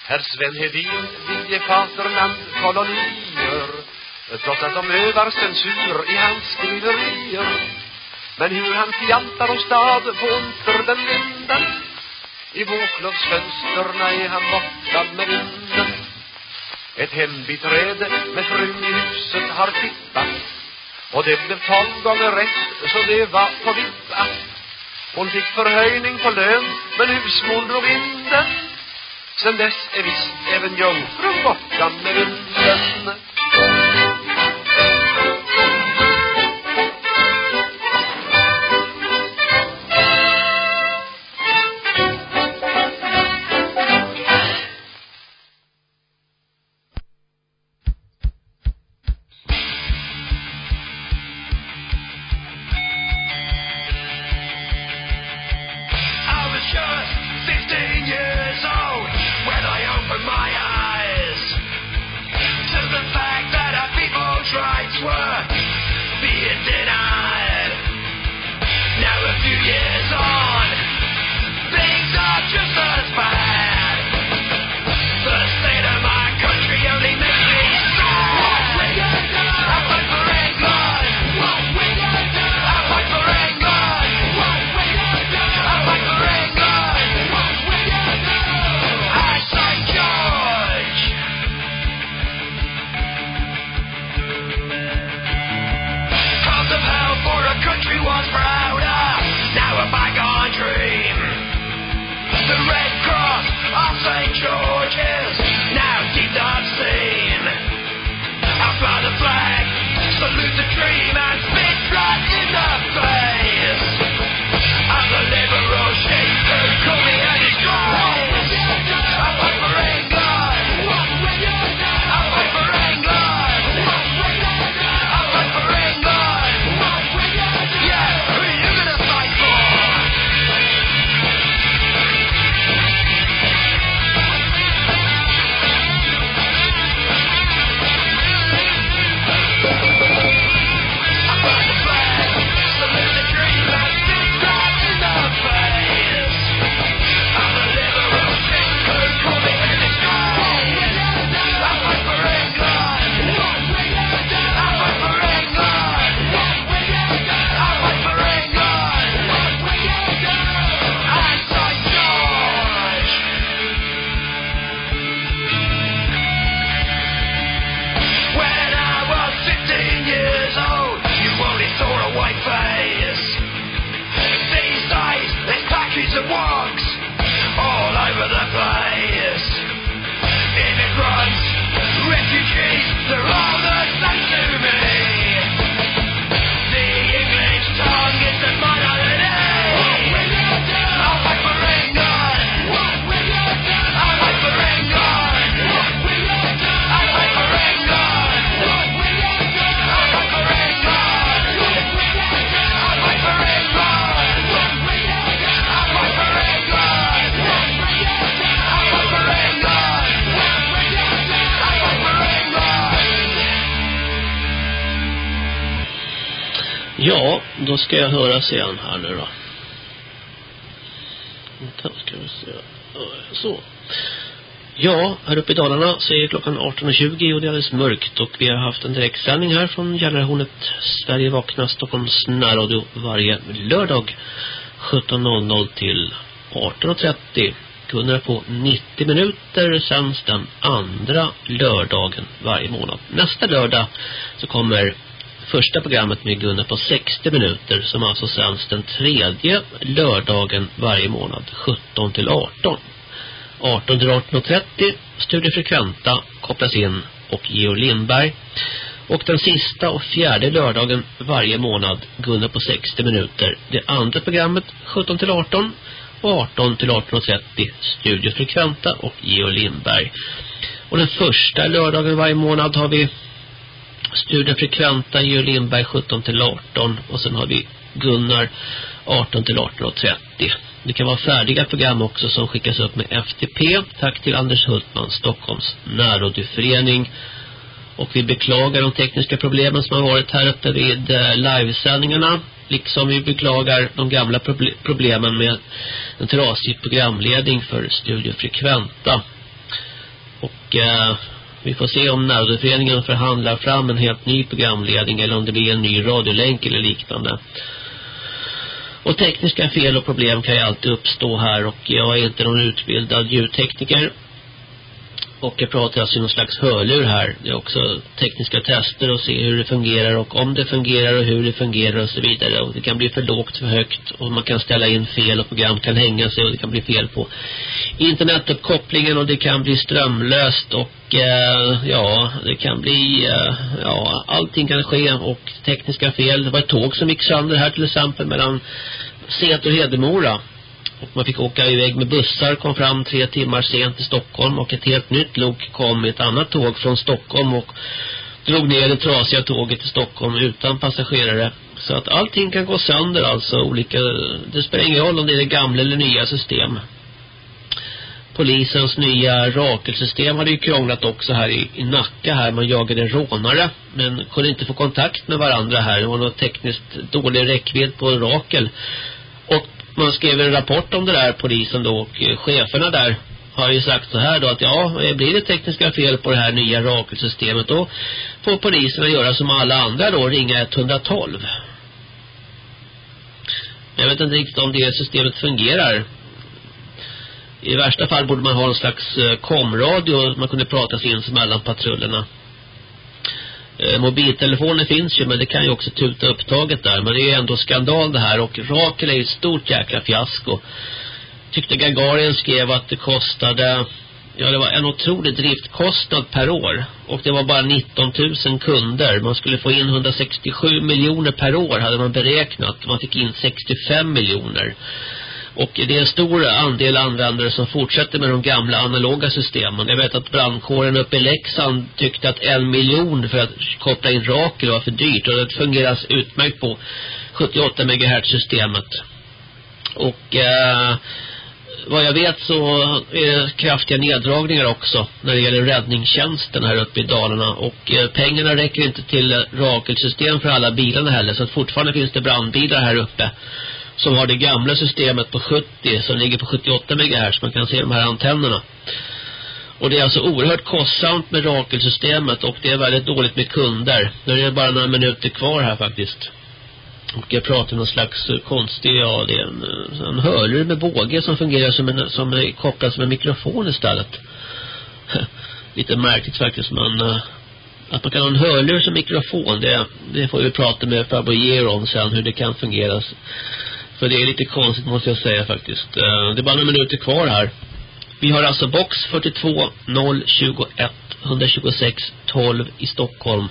Herr Sven Hedin vill ge faderland kolonier Trots att de övar censur i hans skriverier. Men hur han fjantar och stad på under den vinden. I bokklubbsfönsterna är han borta med vinden. Ett hembiträde med frun i huset har tippat Och det blev tolv gånger rätt så det var på vippa. Hon fick förhöjning på lön men husmor drog in den. Sen dess är visst även jungfrun borta med vinden. Ja, då ska jag höras igen här nu då. Då ska vi se. Så. Ja, här uppe i Dalarna så är det klockan 18.20 och det är alldeles mörkt och vi har haft en direktsändning här från Gällarhornet Sverige vakna Stockholms närradio varje lördag 17.00 till 18.30 Kunderna på 90 minuter sänds den andra lördagen varje månad. Nästa lördag så kommer första programmet med Gunnar på 60 minuter som alltså sänds den tredje lördagen varje månad 17 till 18. 18 till 18.30 Studiefrekventa kopplas in och Geo Lindberg. Och den sista och fjärde lördagen varje månad Gunnar på 60 minuter. Det andra programmet 17 till 18 och 18 till 18.30 Studiefrekventa och Geo Lindberg. Och den första lördagen varje månad har vi Studiefrekventa Georg Lindberg 17 till 18 och sen har vi Gunnar 18 till 18.30. Det kan vara färdiga program också som skickas upp med FTP. Tack till Anders Hultman, Stockholms närradioförening. Och vi beklagar de tekniska problemen som har varit här uppe vid eh, livesändningarna. Liksom vi beklagar de gamla problemen med en trasig programledning för Studio Frekventa. Och eh, vi får se om närradioföreningen förhandlar fram en helt ny programledning eller om det blir en ny radiolänk eller liknande. Och tekniska fel och problem kan ju alltid uppstå här och jag är inte någon utbildad ljudtekniker. Och jag pratar alltså i någon slags hörlur här. Det är också tekniska tester och se hur det fungerar och om det fungerar och hur det fungerar och så vidare. Och det kan bli för lågt, för högt och man kan ställa in fel och program kan hänga sig och det kan bli fel på internetuppkopplingen och det kan bli strömlöst och eh, ja, det kan bli eh, ja, allting kan ske och tekniska fel. Det var ett tåg som gick sönder här till exempel mellan Set och Hedemora och man fick åka iväg med bussar, kom fram tre timmar sent till Stockholm och ett helt nytt lok kom med ett annat tåg från Stockholm och drog ner det trasiga tåget till Stockholm utan passagerare. Så att allting kan gå sönder alltså. Olika, det spelar ingen roll om det är det gamla eller nya system. Polisens nya rakelsystem hade ju krånglat också här i, i Nacka här. Man jagade rånare men kunde inte få kontakt med varandra här. Det var något tekniskt dålig räckvidd på rakel. Man skrev en rapport om det där, polisen då, och eh, cheferna där har ju sagt så här då att ja, eh, blir det tekniska fel på det här nya rakelsystemet då får poliserna göra som alla andra då, ringa 112. Jag vet inte riktigt om det systemet fungerar. I värsta fall borde man ha en slags eh, komradio man kunde prata sig in mellan patrullerna. Eh, mobiltelefoner finns ju men det kan ju också tuta upptaget där. Men det är ju ändå skandal det här och Rakel är ju ett stort jäkla fiasko. Tyckte Gagarin skrev att det kostade ja det var en otrolig driftkostnad per år och det var bara 19 000 kunder. Man skulle få in 167 miljoner per år hade man beräknat. Man fick in 65 miljoner. Och det är en stor andel användare som fortsätter med de gamla analoga systemen. Jag vet att brandkåren uppe i Leksand tyckte att en miljon för att koppla in Rakel var för dyrt. Och det fungerar utmärkt på 78 MHz-systemet. Och eh, vad jag vet så är det kraftiga neddragningar också när det gäller räddningstjänsten här uppe i Dalarna. Och eh, pengarna räcker inte till Rakelsystem för alla bilarna heller. Så att fortfarande finns det brandbilar här uppe som har det gamla systemet på 70 som ligger på 78 MHz. Man kan se de här antennerna. Och det är alltså oerhört kostsamt med Rakelsystemet och det är väldigt dåligt med kunder. Nu är det bara några minuter kvar här faktiskt. Och jag pratar om någon slags konstig, ja det är en, en hörlur med båge som fungerar som, en, som är kopplad som en mikrofon istället. [LAUGHS] Lite märkligt faktiskt men eh, att man kan ha en hörlur som mikrofon det, det får vi prata med Farbo om sen hur det kan fungera för det är lite konstigt måste jag säga faktiskt. Eh, det är bara några minuter kvar här. Vi har alltså box 42 021 126 12 i Stockholm.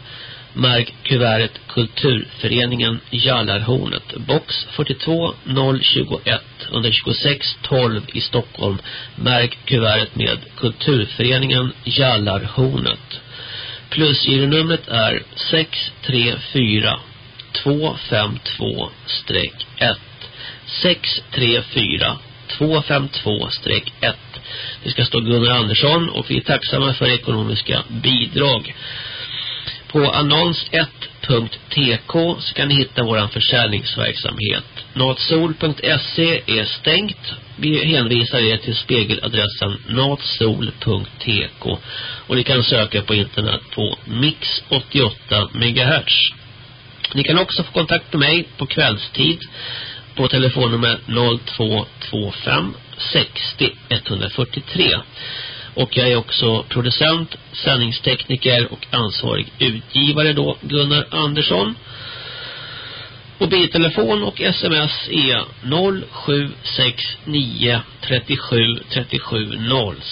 Märk kuvertet Kulturföreningen Jallarhornet. Box 42 021 126 12 i Stockholm. Märk kuvertet med Kulturföreningen Jallarhornet. Plusgironumret är 634 252-1. 634 252-1. Det ska stå Gunnar Andersson och vi är tacksamma för ekonomiska bidrag. På annons 1.tk så kan ni hitta våran försäljningsverksamhet. Natsol.se är stängt. Vi hänvisar er till spegeladressen natsol.tk och ni kan söka på internet på Mix 88 MHz. Ni kan också få kontakt med mig på kvällstid på telefonnummer 0225 60 143. Och jag är också producent, sändningstekniker och ansvarig utgivare då, Gunnar Andersson. Och biltelefon och sms är 0769 37 37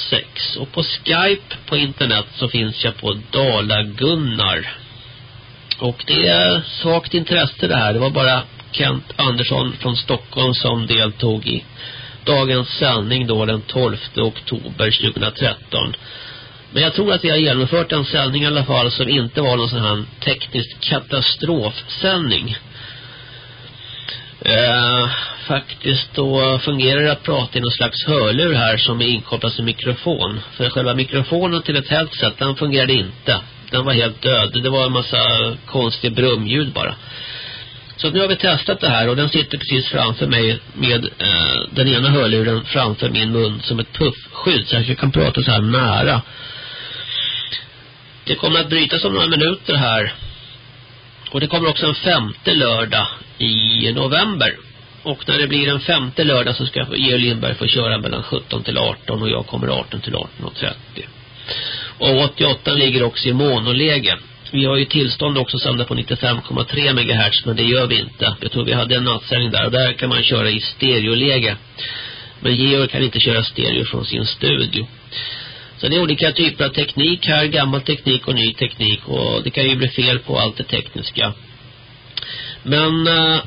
06. Och på Skype på internet så finns jag på Dala Gunnar. Och det är svagt intresse det här. Det var bara Kent Andersson från Stockholm som deltog i dagens sändning då den 12 oktober 2013. Men jag tror att vi har genomfört en sändning i alla fall som inte var någon sån här teknisk katastrofsändning. Eh, faktiskt då fungerar det att prata i någon slags hörlur här som är inkopplad till mikrofon. För själva mikrofonen till ett helt sätt, den fungerade inte. Den var helt död. Det var en massa konstiga brumljud bara. Så nu har vi testat det här och den sitter precis framför mig med eh, den ena hörluren framför min mun som ett puffskydd så att jag kan prata så här nära. Det kommer att brytas om några minuter här. Och det kommer också en femte lördag i november. Och när det blir en femte lördag så ska Georg Lindberg få köra mellan 17 till 18 och jag kommer 18 till 18.30. Och 88 ligger också i monolägen. Vi har ju tillstånd också att sända på 95,3 MHz men det gör vi inte. Jag tror vi hade en nattsändning där och där kan man köra i stereoläge. Men Georg kan inte köra stereo från sin studio. Så det är olika typer av teknik här, gammal teknik och ny teknik och det kan ju bli fel på allt det tekniska. Men eh,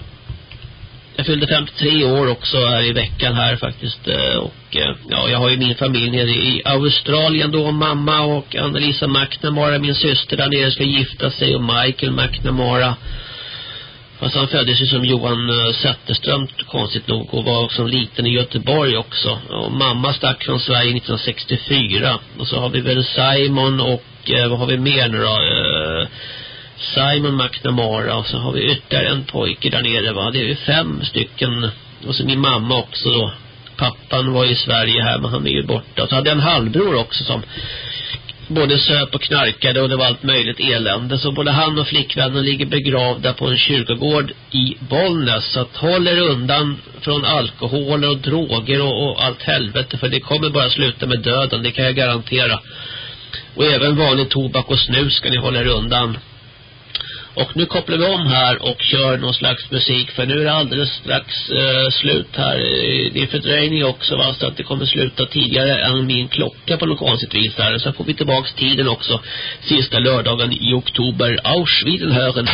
jag fyllde 53 år också här i veckan här faktiskt eh, och eh, ja, jag har ju min familj nere i Australien då, mamma och Annalisa McNamara, min syster där nere ska gifta sig och Michael McNamara Fast han föddes ju som Johan eh, Zetterström konstigt nog och var som liten i Göteborg också. Och mamma stack från Sverige 1964. Och så har vi väl Simon och vad har vi mer nu då? Simon McNamara och så har vi ytterligare en pojke där nere va. Det är ju fem stycken. Och så min mamma också då. Pappan var i Sverige här men han är ju borta. Och så hade jag en halvbror också som både söp och knarkade och det var allt möjligt elände. Så både han och flickvännen ligger begravda på en kyrkogård i Bollnäs. Så att håll er undan från alkohol och droger och, och allt helvete. För det kommer bara sluta med döden, det kan jag garantera. Och även vanlig tobak och snus ska ni hålla er undan. Och nu kopplar vi om här och kör någon slags musik för nu är det alldeles strax eh, slut här. Det är fördröjning också va, så att det kommer sluta tidigare än min klocka på något konstigt vis här. Så får vi tillbaks tiden också sista lördagen i oktober. Auschwitz hören.